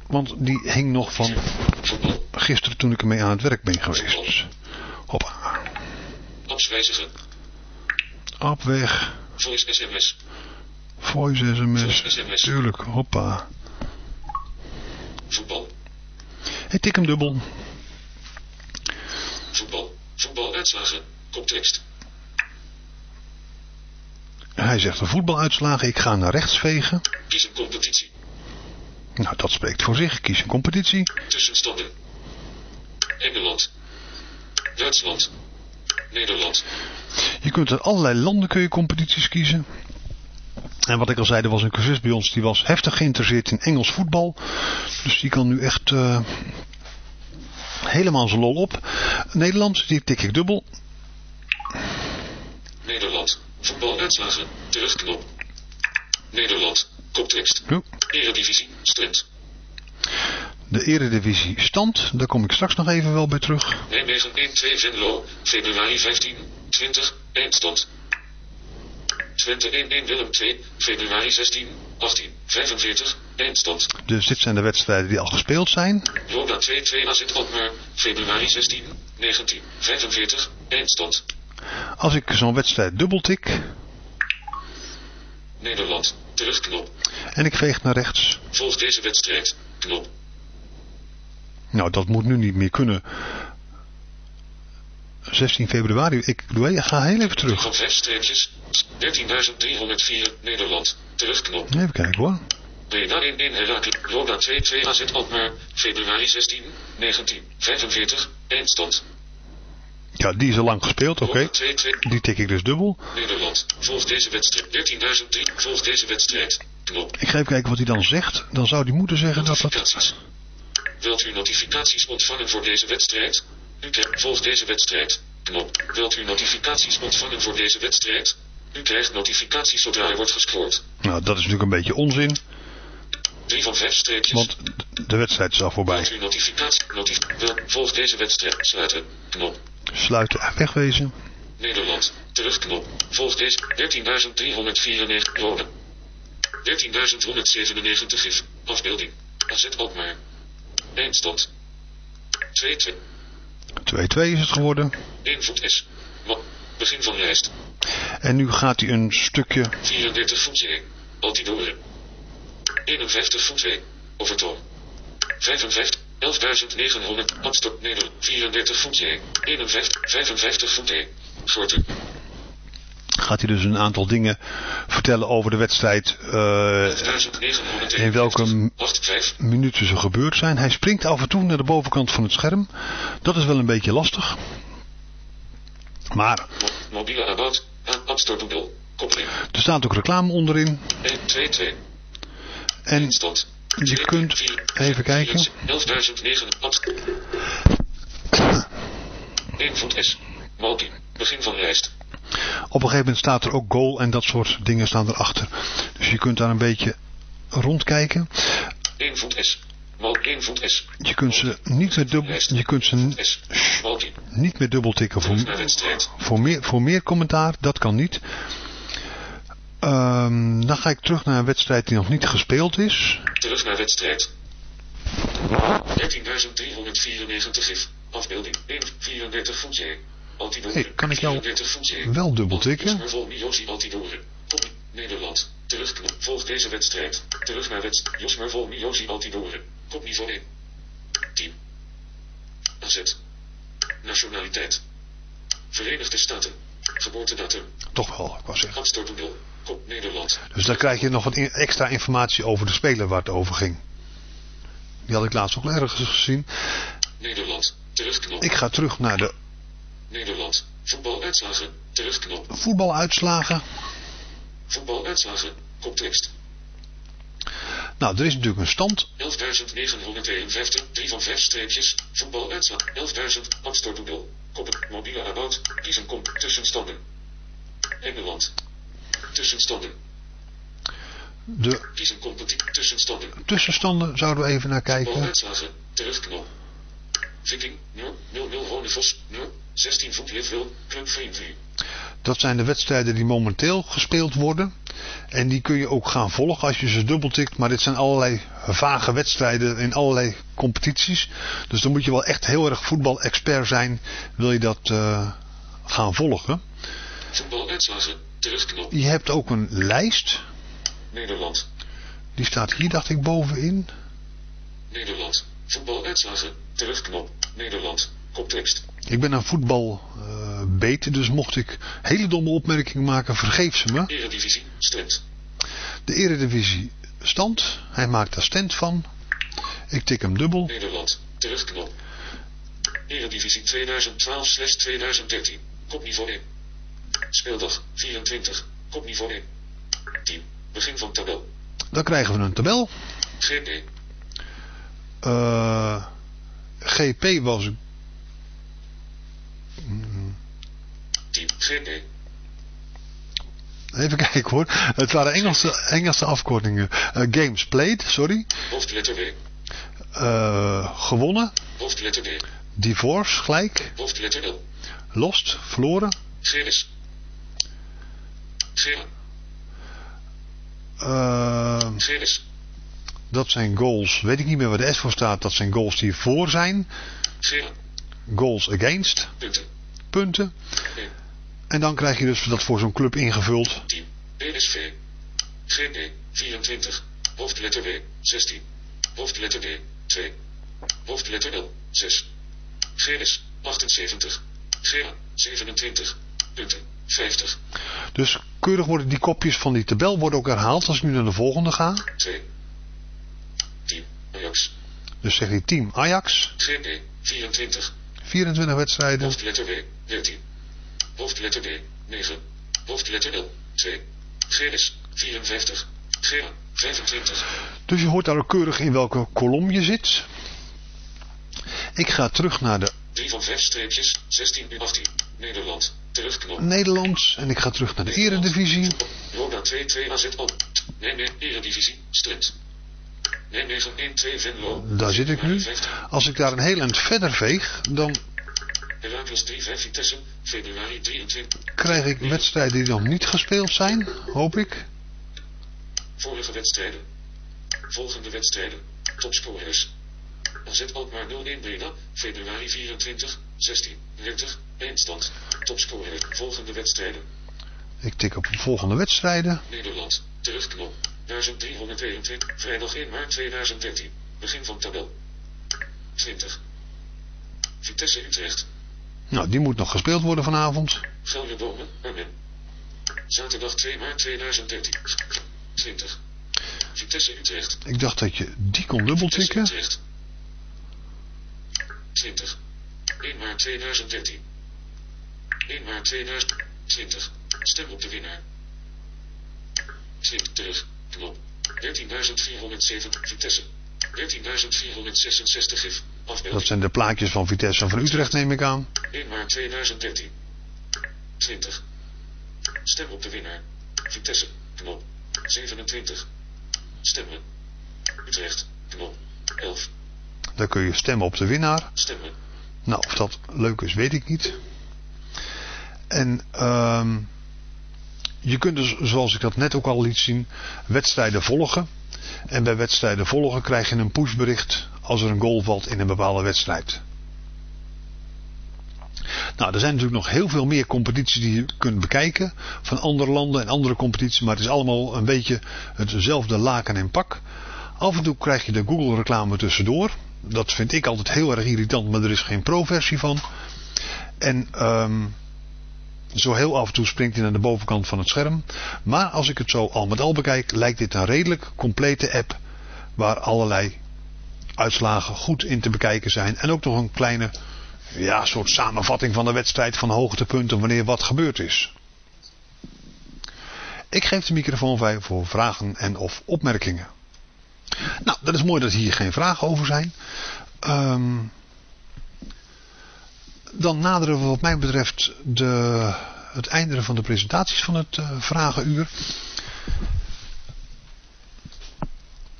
Want die hing nog van gisteren toen ik ermee aan het werk ben geweest. Hoppa. Apps wijzigen. App weg. Voice SMS. Voice SMS. SMS. Tuurlijk, hoppa. Voetbal. Ik tik hem dubbel. Voetbal. Voetbaluitslagen. Koptekst. Hij zegt de voetbaluitslagen. Ik ga naar rechts vegen. Kies een competitie. Nou, dat spreekt voor zich. Kies een competitie. Tussenstanden. Engeland. Duitsland. Nederland. Je kunt uit allerlei landen kun je competities kiezen. En wat ik al zei, er was een cursist bij ons die was heftig geïnteresseerd in Engels voetbal. Dus die kan nu echt uh, helemaal zijn lol op. Nederland, die tik ik dubbel. Nederland, voetbaluitslagen, terugknop. Nederland, koptekst. Eredivisie, stand. De eredivisie stand, daar kom ik straks nog even wel bij terug. Nijmegen 1-2 Venlo, februari 15, 20, eindstand. Twente 1-1 Willem 2, februari 16, 18, 45, eindstand. Dus dit zijn de wedstrijden die al gespeeld zijn. Roda 2-2 AZ Alkmaar, februari 16, 19, 45, eindstand. Als ik zo'n wedstrijd dubbeltik. Nederland, terugknop. En ik veeg naar rechts. Volg deze wedstrijd, knop. Nou, dat moet nu niet meer kunnen. 16 februari. Ik doe, ga heel even terug. Van 5 streepjes. 13.304 Nederland. Terugknop. Even kijken hoor. 1 1 Herakles. Roda 2 2 AZ Alkmaar. Februari 16, 19, 45. Eindstand. Ja, die is al lang gespeeld, oké. Okay. Die tik ik dus dubbel. Nederland. Volg deze wedstrijd. 13.003. Volg deze wedstrijd. Knop. Ik ga even kijken wat hij dan zegt. Dan zou hij moeten zeggen dat dat... Wilt u notificaties ontvangen voor deze wedstrijd? U krijgt, volg deze wedstrijd. Knop. Wilt u notificaties ontvangen voor deze wedstrijd? U krijgt notificaties zodra er wordt gescoord. Nou, dat is natuurlijk een beetje onzin. 3 van 5 streepjes. Want de wedstrijd is al voorbij. Wilt u notificatie, notif volg deze wedstrijd, sluiten, knop. Sluiten en wegwezen. Nederland, terugknop. Volg deze, 13.394 rode. 13.197 gif, afbeelding. AZ Alkmaar. Eindstand. 2-2. 2-2 is het geworden. 1 voet S. Begin van lijst. En nu gaat hij een stukje... 34 voet J. Altidore. 51 voet 2. Overtoom. 55. 11.900. Amsterdam Nederland. 34 voet J. 51. 55 voet E. Soorten. Gaat hij dus een aantal dingen vertellen over de wedstrijd. Uh, in welke minuten ze gebeurd zijn. Hij springt af en toe naar de bovenkant van het scherm. Dat is wel een beetje lastig. Maar... Mobiele about. App Store Google. Koppeling. Er staat ook reclame onderin. 1, 2, 2. En je kunt even kijken. 1 voet S. Malpie. Begin van lijst. Op een gegeven moment staat er ook goal en dat soort dingen staan erachter. Dus je kunt daar een beetje rondkijken. 1 voet S. Mal 1 voet S. Je kunt ze niet meer dubbel, je kunt ze niet meer dubbel tikken voor, voor, meer, voor meer commentaar. Dat kan niet. Ehm, dan ga ik terug naar een wedstrijd die nog niet gespeeld is. Terug naar wedstrijd. 13.394 gif. Afbeelding 1. 34 voet J. Hey, kan ik jou 34 voet J. wel dubbel tikken? Josmer Miyoshi Altidore. Kopie. Nederland. Terugknop. Volg deze wedstrijd. Terug naar wedstrijd. Josmer Vol Miyoshi Altidore. Kopniveau 1. Team. AZ. Nationaliteit. Verenigde Staten. Geboortedatum. Toch wel, ik wou zeggen. Amsterdam. Kop Nederland. Dus daar krijg je nog wat extra informatie over de speler waar het over ging. Die had ik laatst ook ergens gezien. Nederland. Terugknop. Ik ga terug naar de Nederland. Voetbaluitslagen. Terugknop. voetbaluitslagen. Voetbaluitslagen. Koptekst. Nou, er is natuurlijk een stand. 11.951. 3 van 5 streepjes. Voetbaluitslag. 11.000. Amsterdam. Koppen. Mobiele about. Kiezen kom. Tussenstanden. Engeland. Tussenstanden. De Kiezen competitie. Tussenstanden. tussenstanden zouden we even naar kijken. Voetbaluitslagen. Terugknop. Viking. 0. 0 0 Ronevos. 0. 16 voet. Club Friendly. Dat zijn de wedstrijden die momenteel gespeeld worden. En die kun je ook gaan volgen als je ze dubbeltikt. Maar dit zijn allerlei vage wedstrijden in allerlei competities. Dus dan moet je wel echt heel erg voetbalexpert zijn. Wil je dat eh, gaan volgen. Voetbaluitslagen. Terugknop. Je hebt ook een lijst. Nederland. Die staat hier dacht ik bovenin. Nederland. Voetbaluitslagen. Terugknop. Nederland. Koptekst. Ik ben aan voetbal eh beter. Dus mocht ik hele domme opmerkingen maken vergeef ze me. Eredivisie. Stand. De eredivisie stand. Hij maakt daar stand van. Ik tik hem dubbel. Nederland. Terugknop. Eredivisie 2012-2013. Kopniveau 1. Speeldag 24. Kopniveau 1. 10. Begin van tabel. Dan krijgen we een tabel. GP. Eh, GP was... Mm, 10. GP. Even kijken hoor. Het waren Engelse, Engelse afkortingen. Eh, games played, sorry. Hoofdletter. Eh, gewonnen. Hoofdletter. Divorce, gelijk. Hoofdletter. Lost, verloren. Gele. Eh, dat zijn goals. Weet ik niet meer waar de S voor staat. Dat zijn goals die voor zijn. Goals against. Punten. Punten. En dan krijg je dus dat voor zo'n club ingevuld. 10. PSV. GP. 24. Hoofdletter W. 16. Hoofdletter D. 2. Hoofdletter L. 6. GS. 78. GA. 27. Punten. 50. Dus keurig worden die kopjes van die tabel worden ook herhaald als ik nu naar de volgende ga. 2. 10. Ajax. Dus zeg je team Ajax. GP. 24. 24 wedstrijden. Hoofdletter W. 13. Hoofdletter D. 9. Hoofdletter L. 2. GS. 54. GA. 25. Dus je hoort daar ook keurig in welke kolom je zit. Ik ga terug naar de 3 van 5 streepjes. 16 u 18. Nederland. Terugknop. Nederlands. En ik ga terug naar de Eredivisie. Roda 2-2 AZ Al. Nee, nee, Eredivisie. Stand. Nee, 9-1-2 Venlo. Daar zit ik nu. Als ik daar een heel eind verder veeg, dan Heracles 3-5 Vitesse. Februari 23. krijg ik wedstrijden die nog niet gespeeld zijn. Hoop ik. Vorige wedstrijden. Volgende wedstrijden. Topscorers. AZ Alkmaar 0-1 Breda. Februari 24. 16. 30. Eindstand. Topscorer. Volgende wedstrijden. Ik tik op volgende wedstrijden. Nederland. Terugknop. 1322. Vrijdag 1 maart 2013. Begin van tabel. 20. Vitesse Utrecht. Nou, die moet nog gespeeld worden vanavond. Gelderbomen. Arnhem. Zaterdag 2 maart 2013. 20. Vitesse Utrecht. Ik dacht dat je die kon dubbeltikken. Utrecht. 20. 1 maart 2013. 1 maart 2020. Stem op de winnaar. 20 Knop. 13.407 Vitesse. 13.466 gif. Afbeelding. Dat zijn de plaatjes van Vitesse en van Utrecht neem ik aan. 1 maart 2013. 20. Stem op de winnaar. Vitesse. Knop. 27. Stemmen. Utrecht. Knop. 11. Daar kun je stemmen op de winnaar. Stemmen. Nou, of dat leuk is, weet ik niet. En ehm je kunt dus, zoals ik dat net ook al liet zien, wedstrijden volgen. En bij wedstrijden volgen krijg je een pushbericht als er een goal valt in een bepaalde wedstrijd. Nou, er zijn natuurlijk nog heel veel meer competities die je kunt bekijken van andere landen en andere competities, maar het is allemaal een beetje hetzelfde laken en pak. Af en toe krijg je de Google reclame tussendoor. Dat vind ik altijd heel erg irritant, maar er is geen pro-versie van. En ehm zo heel af en toe springt hij naar de bovenkant van het scherm. Maar als ik het zo al met al bekijk, lijkt dit een redelijk complete app. Waar allerlei uitslagen goed in te bekijken zijn. En ook nog een kleine ja, soort samenvatting van de wedstrijd van hoogtepunten wanneer wat gebeurd is. Ik geef de microfoon vrij voor vragen en of opmerkingen. Nou, dat is mooi dat hier geen vragen over zijn. Ehm dan naderen we wat mij betreft de, het einde van de presentaties van het uh, vragenuur.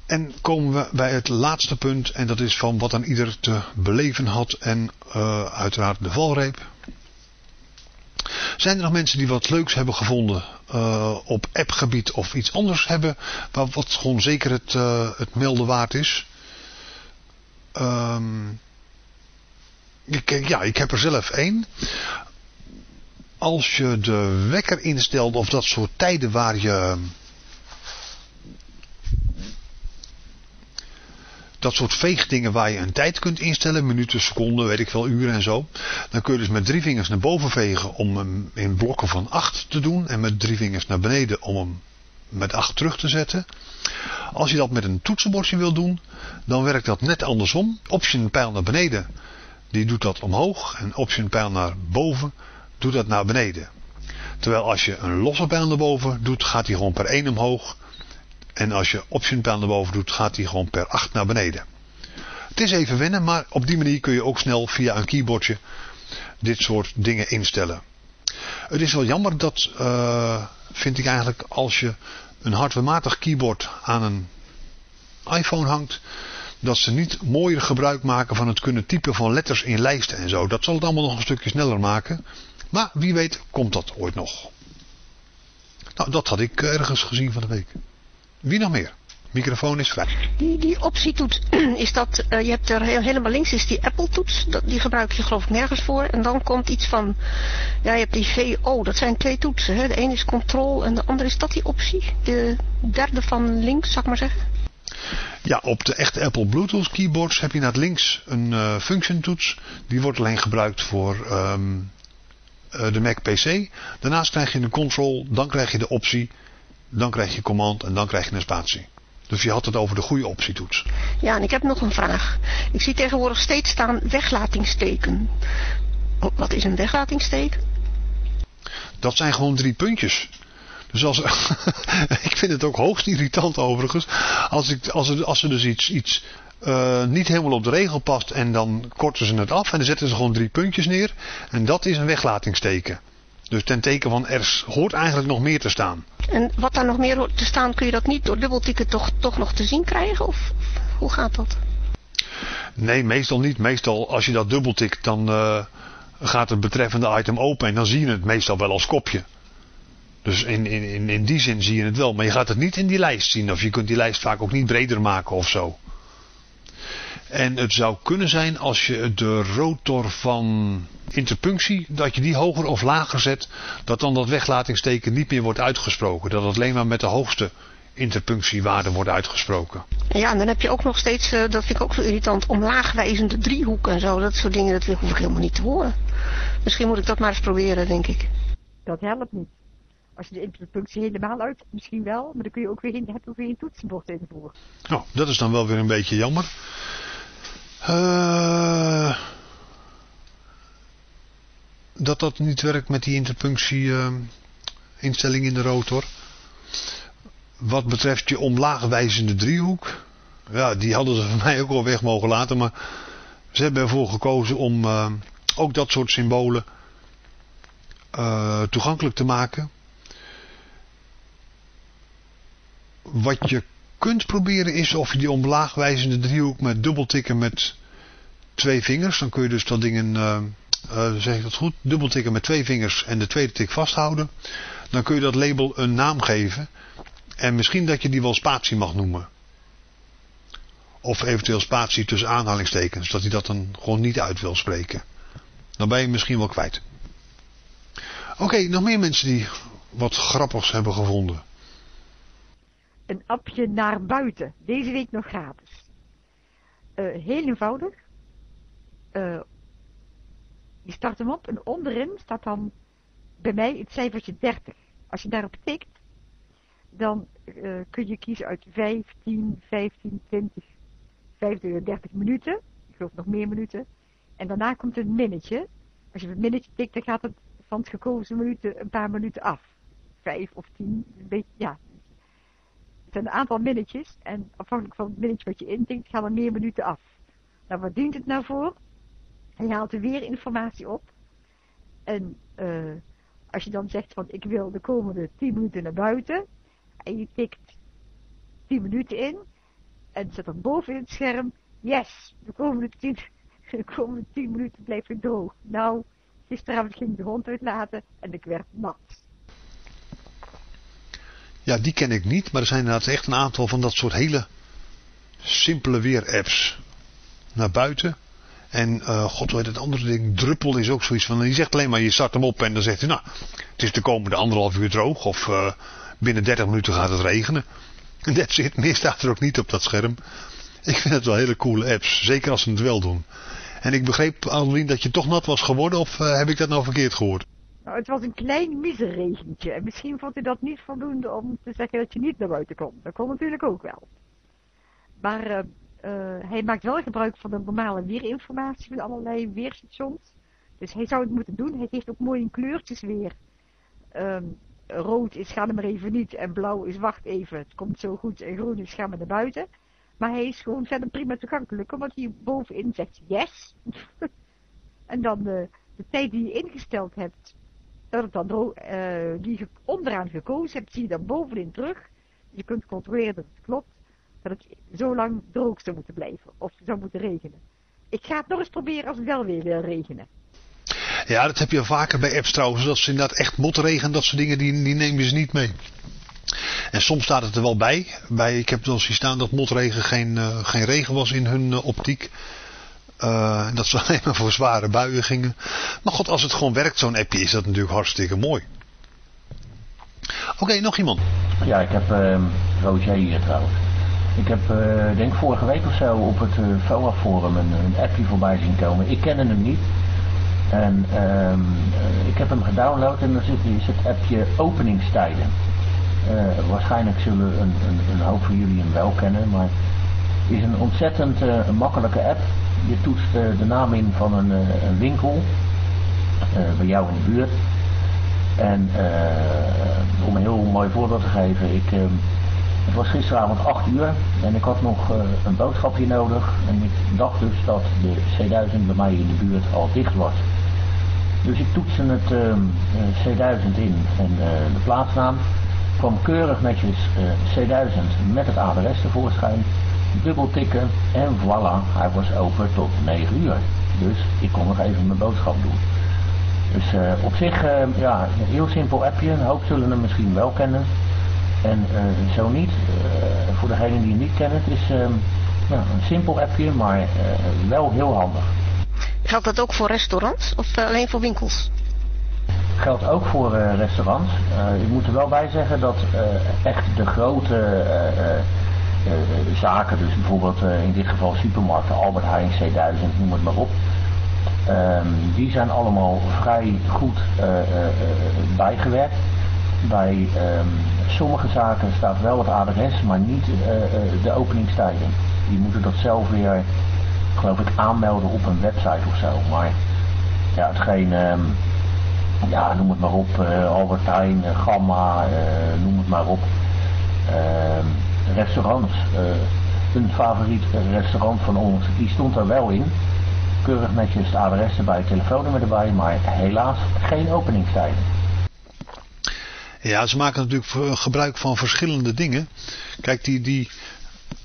En komen we bij het laatste punt en dat is van wat aan ieder te beleven had en uh, uiteraard de valreep. Zijn er nog mensen die wat leuks hebben gevonden uh, op appgebied of iets anders hebben, waar wat gewoon zeker het, het melden waard is? Um, ik, ja, ik heb er zelf één. Als je de wekker instelt of dat soort tijden waar je... Dat soort veegdingen waar je een tijd kunt instellen, minuten, seconden, weet ik veel, uren en zo. Dan kun je dus met drie vingers naar boven vegen om hem in blokken van acht te doen. En met drie vingers naar beneden om hem met acht terug te zetten. Als je dat met een toetsenbordje wil doen, dan werkt dat net andersom. Option pijl naar beneden die doet dat omhoog en option pijl naar boven doet dat naar beneden. Terwijl als je een losse pijl naar boven doet, gaat hij gewoon per 1 omhoog. En als je option pijl naar boven doet, gaat hij gewoon per 8 naar beneden. Het is even wennen, maar op die manier kun je ook snel via een keyboardje dit soort dingen instellen. Het is wel jammer dat, uh, vind ik eigenlijk, als je een hardwarematig keyboard aan een iPhone hangt, dat ze niet mooier gebruik maken van het kunnen typen van letters in lijsten en zo. Dat zal het allemaal nog een stukje sneller maken. Maar wie weet komt dat ooit nog. Nou, dat had ik ergens gezien van de week. Wie nog meer? Microfoon is vrij. Die, die optietoets, is dat, uh, je hebt er heel, helemaal links is die Apple toets, dat, die gebruik je geloof ik nergens voor. En dan komt iets van, ja je hebt die VO, dat zijn twee toetsen. Hè? De ene is control en de andere is dat die optie. De derde van links, zou ik maar zeggen. Ja, op de echte Apple Bluetooth keyboards heb je naar links een uh, function toets. Die wordt alleen gebruikt voor um, uh, de Mac PC. Daarnaast krijg je de control, dan krijg je de optie, dan krijg je command en dan krijg je een spatie. Dus je had het over de goede optietoets. Ja, en ik heb nog een vraag. Ik zie tegenwoordig steeds staan weglatingsteken. Wat is een weglatingsteken? Dat zijn gewoon drie puntjes. Dus als, ik vind het ook hoogst irritant overigens. Als, ik, als, er, als er dus iets, iets uh, niet helemaal op de regel past en dan korten ze het af en dan zetten ze gewoon drie puntjes neer. En dat is een weglatingsteken. Dus ten teken van er hoort eigenlijk nog meer te staan. En wat daar nog meer hoort te staan, kun je dat niet door dubbeltikken toch, toch nog te zien krijgen? Of hoe gaat dat? Nee, meestal niet. Meestal als je dat dubbeltikt, dan uh, gaat het betreffende item open en dan zie je het meestal wel als kopje. Dus in, in, in die zin zie je het wel. Maar je gaat het niet in die lijst zien. Of je kunt die lijst vaak ook niet breder maken of zo. En het zou kunnen zijn als je de rotor van interpunctie, dat je die hoger of lager zet, dat dan dat weglatingsteken niet meer wordt uitgesproken. Dat het alleen maar met de hoogste interpunctiewaarde wordt uitgesproken. Ja, en dan heb je ook nog steeds, uh, dat vind ik ook zo irritant, omlaagwijzende driehoek en zo. Dat soort dingen, dat hoef ik helemaal niet te horen. Misschien moet ik dat maar eens proberen, denk ik. Dat helpt niet. Als je de interpunctie helemaal uit, misschien wel, maar dan kun je ook weer, heb je ook weer een toetsenbord invoeren. Nou, dat is dan wel weer een beetje jammer. Uh, dat dat niet werkt met die interpunctie uh, instelling in de rotor. Wat betreft je omlaagwijzende driehoek. Ja, die hadden ze van mij ook wel weg mogen laten, maar Ze hebben ervoor gekozen om uh, ook dat soort symbolen toegankelijk te maken. Wat je kunt proberen is of je die omlaagwijzende driehoek met dubbeltikken met twee vingers. Dan kun je dus dat ding in, uh, uh, zeg ik dat goed, dubbeltikken met twee vingers en de tweede tik vasthouden. Dan kun je dat label een naam geven. En misschien dat je die wel spatie mag noemen. Of eventueel spatie tussen aanhalingstekens. Dat hij dat dan gewoon niet uit wil spreken. Dan ben je misschien wel kwijt. Oké, nog meer mensen die wat grappigs hebben gevonden. Een appje naar buiten. Deze week nog gratis. Uh, heel eenvoudig. Uh, je start hem op en onderin staat dan bij mij het cijfertje 30. Als je daarop tikt, dan uh, kun je kiezen uit 5, 10, 15, 20, 35 minuten. Ik geloof nog meer minuten. En daarna komt een minnetje. Als je het minnetje tikt, dan gaat het van het gekozen minuten een paar minuten af. Vijf of tien, een beetje, ja. Een aantal minnetjes. En afhankelijk van het minnetje wat je intikt, gaan er meer minuten af. Nou, wat dient het nou voor? Hij haalt er weer informatie op. En uh, als je dan zegt van ik wil de komende 10 minuten naar buiten. En je tikt 10 minuten in. En zet dan boven in het scherm. Yes, de komende 10, de komende 10 minuten blijf ik droog. Nou, gisteravond ging ik de hond uitlaten en ik werd nat. Ja, die ken ik niet. Maar er zijn inderdaad echt een aantal van dat soort hele simpele weer-apps. Naar buiten. En uh, god weet het andere ding, druppel is ook zoiets van, die zegt alleen maar, je start hem op en dan zegt hij, nou, het is de komende anderhalf uur droog of uh, binnen 30 minuten gaat het regenen. En dat zit, meer staat er ook niet op dat scherm. Ik vind het wel hele coole apps, zeker als ze het wel doen. En ik begreep, Adeline, dat je toch nat was geworden of uh, heb ik dat nou verkeerd gehoord? Nou, het was een klein miserregentje en misschien vond hij dat niet voldoende om te zeggen dat je niet naar buiten komt. Dat kon natuurlijk ook wel. Maar uh, hij maakt wel gebruik van de normale weerinformatie van allerlei weerstations. Dus hij zou het moeten doen. Hij geeft ook mooi kleurtjes weer. Um, rood is ga er maar even niet en blauw is wacht even. Het komt zo goed en groen is ga maar naar buiten. Maar hij is gewoon verder prima toegankelijk. Omdat hij bovenin zegt yes. en dan de, de tijd die je ingesteld hebt. Dat dan uh, die je onderaan gekozen hebt, zie je dan bovenin terug. Je kunt controleren dat het klopt dat het zo lang droog zou moeten blijven. Of zou moeten regenen. Ik ga het nog eens proberen als het wel weer wil regenen. Ja, dat heb je vaker bij apps trouwens. Dat ze inderdaad echt motregen, dat soort dingen, die, die nemen ze niet mee. En soms staat het er wel bij. bij ik heb wel zien staan dat motregen geen, uh, geen regen was in hun uh, optiek. Uh, dat ze alleen maar voor zware buien gingen. Maar god, als het gewoon werkt, zo'n appje, is dat natuurlijk hartstikke mooi. Oké, nog iemand? Ja, ik heb uh, Roger hier trouwens. Ik heb, uh, denk vorige week of zo, op het uh, FOA forum een, appje voorbij zien komen. Ik kende hem niet. En uh, ik heb hem gedownload en dan zit, is het appje openingstijden. waarschijnlijk zullen een, een, een, hoop van jullie hem wel kennen, maar het is een ontzettend makkelijke app. Je toetst de naam in van een, een winkel bij jou in de buurt. En om een heel mooi voorbeeld te geven, ik ehm, het was gisteravond 8 uur en ik had nog een boodschapje nodig. En ik dacht dus dat de C1000 bij mij in de buurt al dicht was. Dus ik toetste het uh, C1000 in en de plaatsnaam. Kwam keurig netjes C1000 met het adres tevoorschijn. Dubbel tikken en voilà, hij was open tot 9 uur. Dus ik kon nog even mijn boodschap doen. Dus op zich, ja, een heel simpel appje. Een hoop zullen hem misschien wel kennen. En uh, zo niet, voor degenen die het niet kennen, het is uh, ja, een simpel appje, maar eh, wel heel handig. Geldt dat ook voor restaurants of alleen voor winkels? Geldt ook voor restaurants. ik moet er wel bij zeggen dat echt de grote zaken, dus bijvoorbeeld in dit geval supermarkten, Albert Heijn, C1000, noem het maar op. Ehm, die zijn allemaal vrij goed bijgewerkt. Bij um, sommige zaken staat wel het adres, maar niet de openingstijden. Die moeten dat zelf weer, geloof ik, aanmelden op een website of zo. Maar ja, hetgeen, um, ja, noem het maar op, uh, Albertijn, Gamma, noem het maar op. Ehm, restaurants. een favoriet restaurant van ons, die stond er wel in. keurig netjes het adres erbij, telefoonnummer erbij, maar helaas geen openingstijden. Ja, ze maken natuurlijk gebruik van verschillende dingen. Kijk, die, die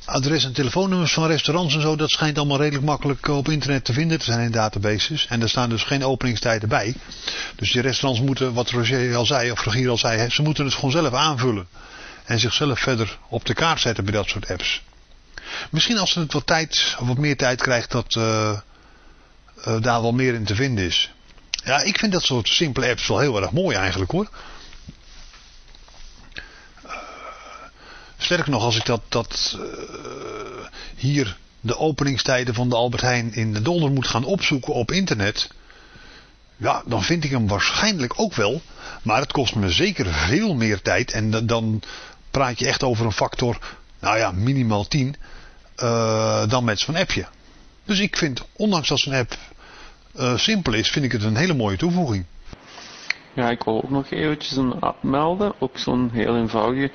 adres en telefoonnummers van restaurants en zo, dat schijnt allemaal redelijk makkelijk op internet te vinden. Er zijn in databases. En er staan dus geen openingstijden bij. Dus die restaurants moeten, wat Roger al zei, of Rogier al zei, ze moeten het gewoon zelf aanvullen. En zichzelf verder op de kaart zetten bij dat soort apps. Misschien als het wat tijd, of wat meer tijd krijgt, dat uh, uh, daar wel meer in te vinden is. Ja, ik vind dat soort simpele apps wel heel erg mooi eigenlijk hoor. Sterker nog, als ik dat, dat hier de openingstijden van de Albert Heijn in de Dolder moet gaan opzoeken op internet. Ja, dan vind ik hem waarschijnlijk ook wel. Maar het kost me zeker veel meer tijd. En dan praat je echt over een factor, nou ja, minimaal 10. Uh, dan met zo'n appje. Dus ik vind, ondanks dat zo'n app uh, simpel is, vind ik het een hele mooie toevoeging. Ja, ik wil ook nog eventjes een app melden. Ook zo'n heel eenvoudige.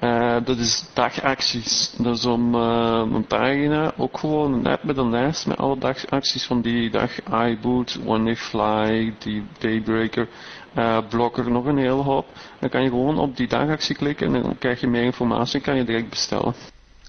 Uh, dat is dagacties. Dat is om een pagina, ook gewoon een app met een lijst met alle dagacties van die dag. iBoot, One Day Fly, die Daybreaker, uh, Blokker, nog een hele hoop. Dan kan je gewoon op die dagactie klikken en dan krijg je meer informatie en kan je direct bestellen.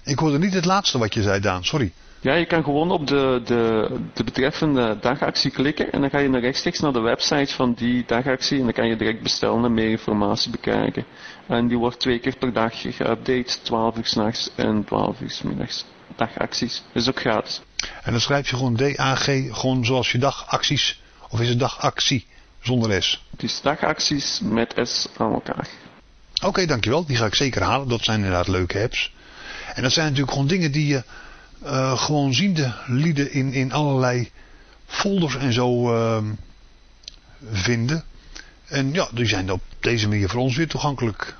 Ik hoorde niet het laatste wat je zei, Daan, sorry. Ja, je kan gewoon op de, de, de betreffende dagactie klikken en dan ga je naar rechtstreeks naar de website van die dagactie en dan kan je direct bestellen en meer informatie bekijken. En die wordt twee keer per dag geüpdate, 12 uur s'nachts en 12 uur s middags. Dagacties. Dat is ook gratis. En dan schrijf je gewoon DAG, gewoon zoals je dagacties, of is het dagactie zonder S? Het is dagacties met S aan elkaar. Oké, okay, dankjewel. Die ga ik zeker halen. Dat zijn inderdaad leuke apps. En dat zijn natuurlijk gewoon dingen die je uh, gewoon ziende lieden in, in allerlei folders en zo uh, vinden. En ja, die zijn op deze manier voor ons weer toegankelijk.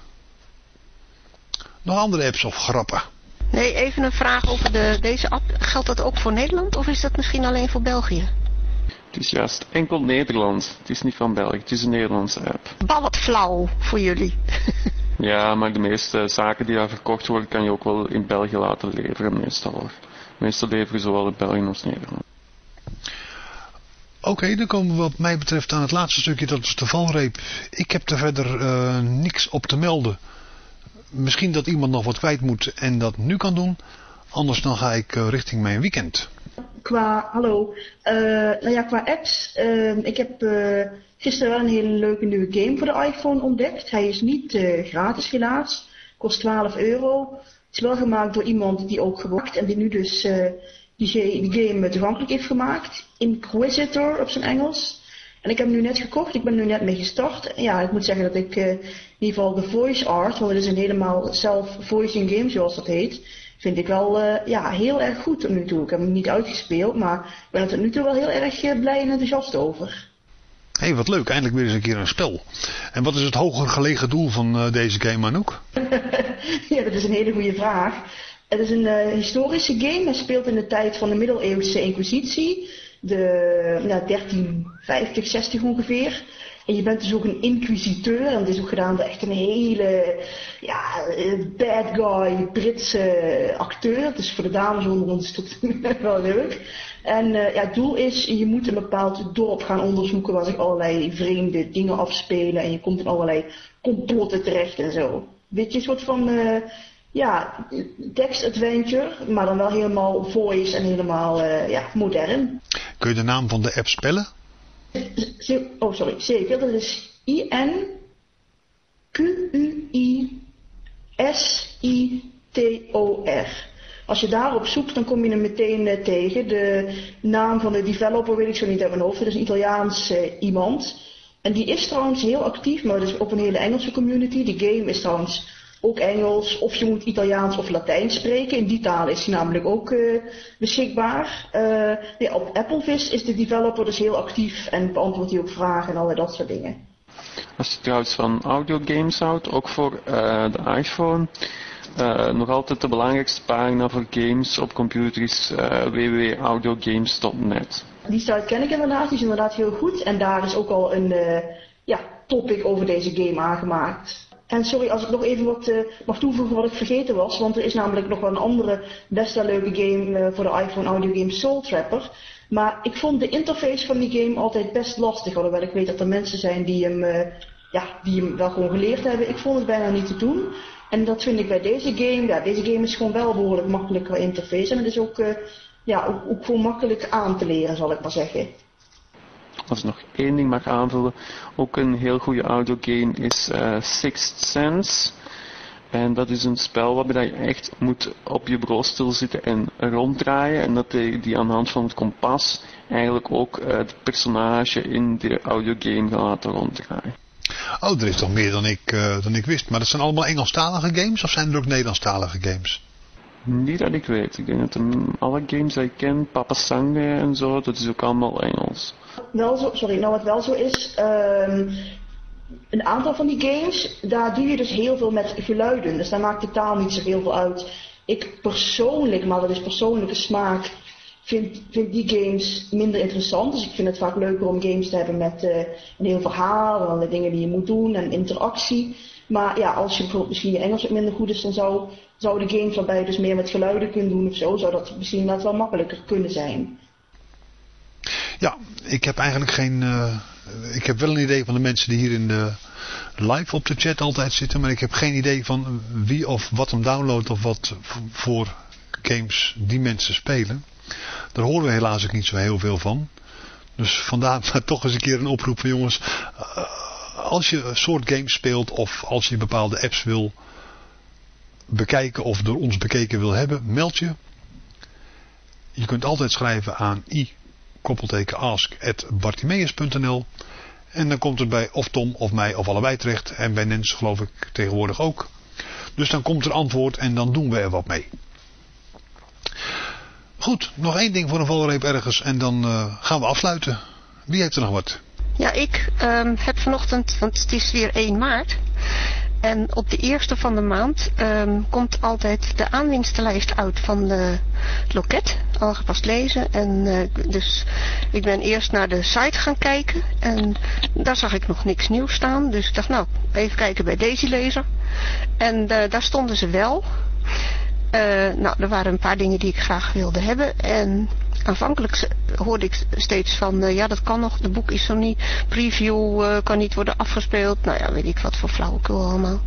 Nog andere apps of grappen? Nee, even een vraag over de, deze app. Geldt dat ook voor Nederland of is dat misschien alleen voor België? Het is juist enkel Nederland. Het is niet van België, het is een Nederlandse app. Bal wat flauw voor jullie. ja, maar de meeste zaken die daar verkocht worden kan je ook wel in België laten leveren meestal. Meestal leveren zowel in België als Nederland. Oké, okay, dan komen we wat mij betreft aan het laatste stukje, dat is de valreep. Ik heb er verder uh, niks op te melden. Misschien dat iemand nog wat kwijt moet en dat nu kan doen. Anders dan ga ik uh, richting mijn weekend. Qua, hallo, uh, nou ja, qua apps. ik heb gisteren wel een hele leuke nieuwe game voor de iPhone ontdekt. Hij is niet gratis helaas. Kost 12 euro. Het is wel gemaakt door iemand die ook gewacht en die nu dus die, game toegankelijk heeft gemaakt. Inquisitor op zijn Engels. En ik heb hem nu net gekocht, ik ben nu net mee gestart. Ja, ik moet zeggen dat ik uh, in ieder geval de voice art, want het is een helemaal self-voicing game zoals dat heet, vind ik wel uh, ja, heel erg goed tot nu toe. Ik heb hem niet uitgespeeld, maar ik ben er tot nu toe wel heel erg uh, blij en enthousiast over. Hé, hey, wat leuk. Eindelijk weer eens een keer een spel. En wat is het hoger gelegen doel van deze game, Anouk? ja, dat is een hele goede vraag. Het is een historische game. Hij speelt in de tijd van de middeleeuwse inquisitie. De nou, 1350, 60 ongeveer. En je bent dus ook een inquisiteur. En het is ook gedaan door echt een hele ja, bad guy Britse acteur. Dus voor de dames onder ons is dat wel leuk. En uh, ja, het doel is, je moet een bepaald dorp gaan onderzoeken waar zich allerlei vreemde dingen afspelen. En je komt in allerlei complotten terecht en zo. Weet je, een soort van... Uh, ja, text adventure, maar dan wel helemaal voice en helemaal uh, ja, modern. Kun je de naam van de app spellen? Oh, sorry, zeker. Dat is I-N-Q-U-I-S-I-T-O-R. Als je daarop zoekt, dan kom je hem meteen uh, tegen. De naam van de developer weet ik zo niet uit mijn hoofd. Het is een Italiaans uh, iemand. En die is trouwens heel actief, maar dat is op een hele Engelse community. Die game is trouwens ook Engels, of je moet Italiaans of Latijn spreken. In die taal is hij namelijk ook uh, beschikbaar. Uh, nee, op Applevis is de developer dus heel actief en beantwoordt hij ook vragen en alle dat soort dingen. Als je trouwens van audiogames houdt, ook voor uh, de iPhone, nog altijd de belangrijkste pagina voor games op computer is www.audiogames.net. Die site ken ik inderdaad, die is inderdaad heel goed en daar is ook al een ja, topic over deze game aangemaakt. En sorry als ik nog even wat uh, mag toevoegen wat ik vergeten was, want er is namelijk nog een andere best wel leuke game uh, voor de iPhone audio game Soul Trapper. Maar ik vond de interface van die game altijd best lastig, alhoewel ik weet dat er mensen zijn die hem, uh, ja, die hem wel gewoon geleerd hebben. Ik vond het bijna niet te doen. En dat vind ik bij deze game, ja, deze game is gewoon wel behoorlijk makkelijk qua interface. En het is ook, ja, ook, ook gewoon makkelijk aan te leren, zal ik maar zeggen. Als ik nog één ding mag aanvullen, ook een heel goede audiogame is uh, Sixth Sense. En dat is een spel waarbij je echt moet op je bureau stilzitten en ronddraaien. En dat die, aan de hand van het kompas eigenlijk ook uh, het personage in de audiogame gaat laten ronddraaien. Oh, er is toch meer dan ik, uh, dan ik wist. Maar dat zijn allemaal Engelstalige games of zijn er ook Nederlandstalige games? Niet dat ik weet. Ik denk dat alle games die ik ken, Papa Sange en zo, dat is ook allemaal Engels. Wel zo, sorry, nou wat wel zo is, um, een aantal van die games, daar doe je dus heel veel met geluiden. Dus daar maakt de taal niet zoveel veel uit. Ik persoonlijk, maar dat is persoonlijke smaak, vind, vind die games minder interessant. Dus ik vind het vaak leuker om games te hebben met uh, een heel verhaal en de dingen die je moet doen en interactie. Maar ja, als je bijvoorbeeld misschien je Engels wat minder goed is, dan zou, zou de games waarbij je dus meer met geluiden kunt doen of zo, zou dat misschien net wel makkelijker kunnen zijn. Ja, ik heb eigenlijk geen... Uh, ik heb wel een idee van de mensen die hier in de live op de chat altijd zitten. Maar ik heb geen idee van wie of wat hem downloadt of wat voor games die mensen spelen. Daar horen we helaas ook niet zo heel veel van. Dus vandaar maar toch eens een keer een oproep van jongens. Als je een soort games speelt of als je bepaalde apps wil bekijken of door ons bekeken wil hebben, meld je. Je kunt altijd schrijven aan i koppelteken ask at bartimeus.nl en dan komt het bij of Tom of mij of allebei terecht en bij Nens geloof ik tegenwoordig ook. Dus dan komt er antwoord en dan doen we er wat mee. Goed, nog één ding voor een valreep ergens en dan uh, gaan we afsluiten. Wie heeft er nog wat? Ja, ik um, heb vanochtend, want het is weer 1 maart. En op de eerste van de maand um, komt altijd de aanwinstenlijst uit van de, het loket, algepast lezen. En uh, dus ik ben eerst naar de site gaan kijken en daar zag ik nog niks nieuws staan. Dus ik dacht nou, even kijken bij Daisy Lezer. En uh, daar stonden ze wel. Uh, nou, er waren een paar dingen die ik graag wilde hebben. En aanvankelijk hoorde ik steeds van, uh, ja dat kan nog, de boek is zo niet, preview uh, kan niet worden afgespeeld. Nou ja, weet ik wat voor flauwekul allemaal.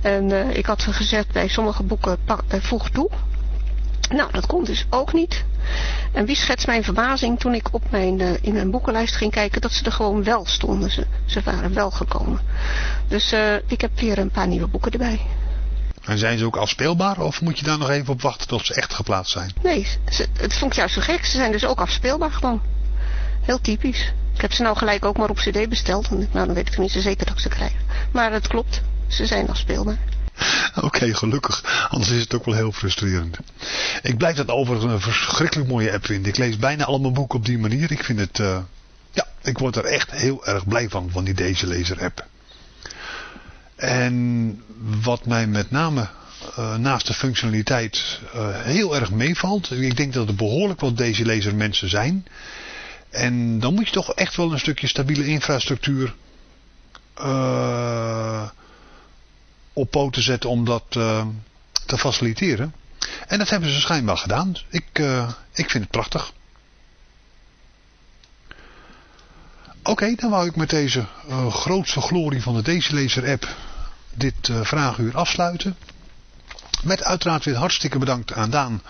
En uh, ik had gezegd bij sommige boeken, voeg toe. Nou, dat komt dus ook niet. En wie schetst mijn verbazing toen ik op mijn, in mijn boekenlijst ging kijken dat ze er gewoon wel stonden. Ze, ze waren wel gekomen. Dus ik heb weer een paar nieuwe boeken erbij. En zijn ze ook afspeelbaar of moet je daar nog even op wachten tot ze echt geplaatst zijn? Nee, ze, het vond ik juist zo gek. Ze zijn dus ook afspeelbaar gewoon. Heel typisch. Ik heb ze nou gelijk ook maar op cd besteld. Nou, dan weet ik tenminste zeker dat ik ze krijg. Maar het klopt. Ze zijn afspeelbaar. Oké, okay, gelukkig. Anders is het ook wel heel frustrerend. Ik blijf dat overigens een verschrikkelijk mooie app vinden. Ik lees bijna al mijn boeken op die manier. Ik vind het... Uh, ja, ik word er echt heel erg blij van, van die deze lezer app. En wat mij met name uh, naast de functionaliteit uh, heel erg meevalt. Ik denk dat er behoorlijk wat deze lezer mensen zijn. En dan moet je toch echt wel een stukje stabiele infrastructuur uh, op poten zetten om dat te faciliteren. En dat hebben ze schijnbaar gedaan. Ik, ik vind het prachtig. Oké, dan wou ik met deze grootste glorie van de Lezer app dit uh, vraaguur afsluiten. Met uiteraard weer hartstikke bedankt aan Daan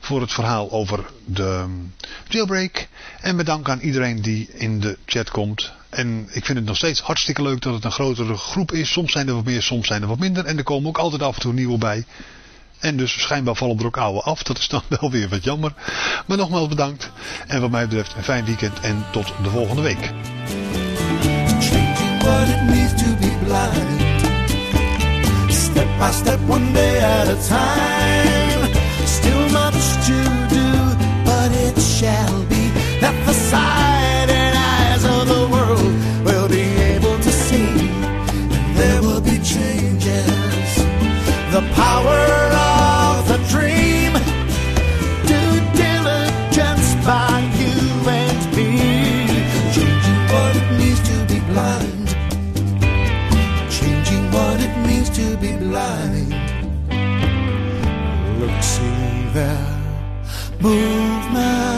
voor het verhaal over de jailbreak. En bedankt aan iedereen die in de chat komt. En ik vind het nog steeds hartstikke leuk dat het een grotere groep is. Soms zijn er wat meer, soms zijn er wat minder. En er komen ook altijd af en toe nieuwe bij. En dus schijnbaar vallen er ook oude af. Dat is dan wel weer wat jammer. Maar nogmaals bedankt. En wat mij betreft een fijn weekend en tot de volgende week. Step by step, one day at a time. Still much to do, but it shall be that the movement.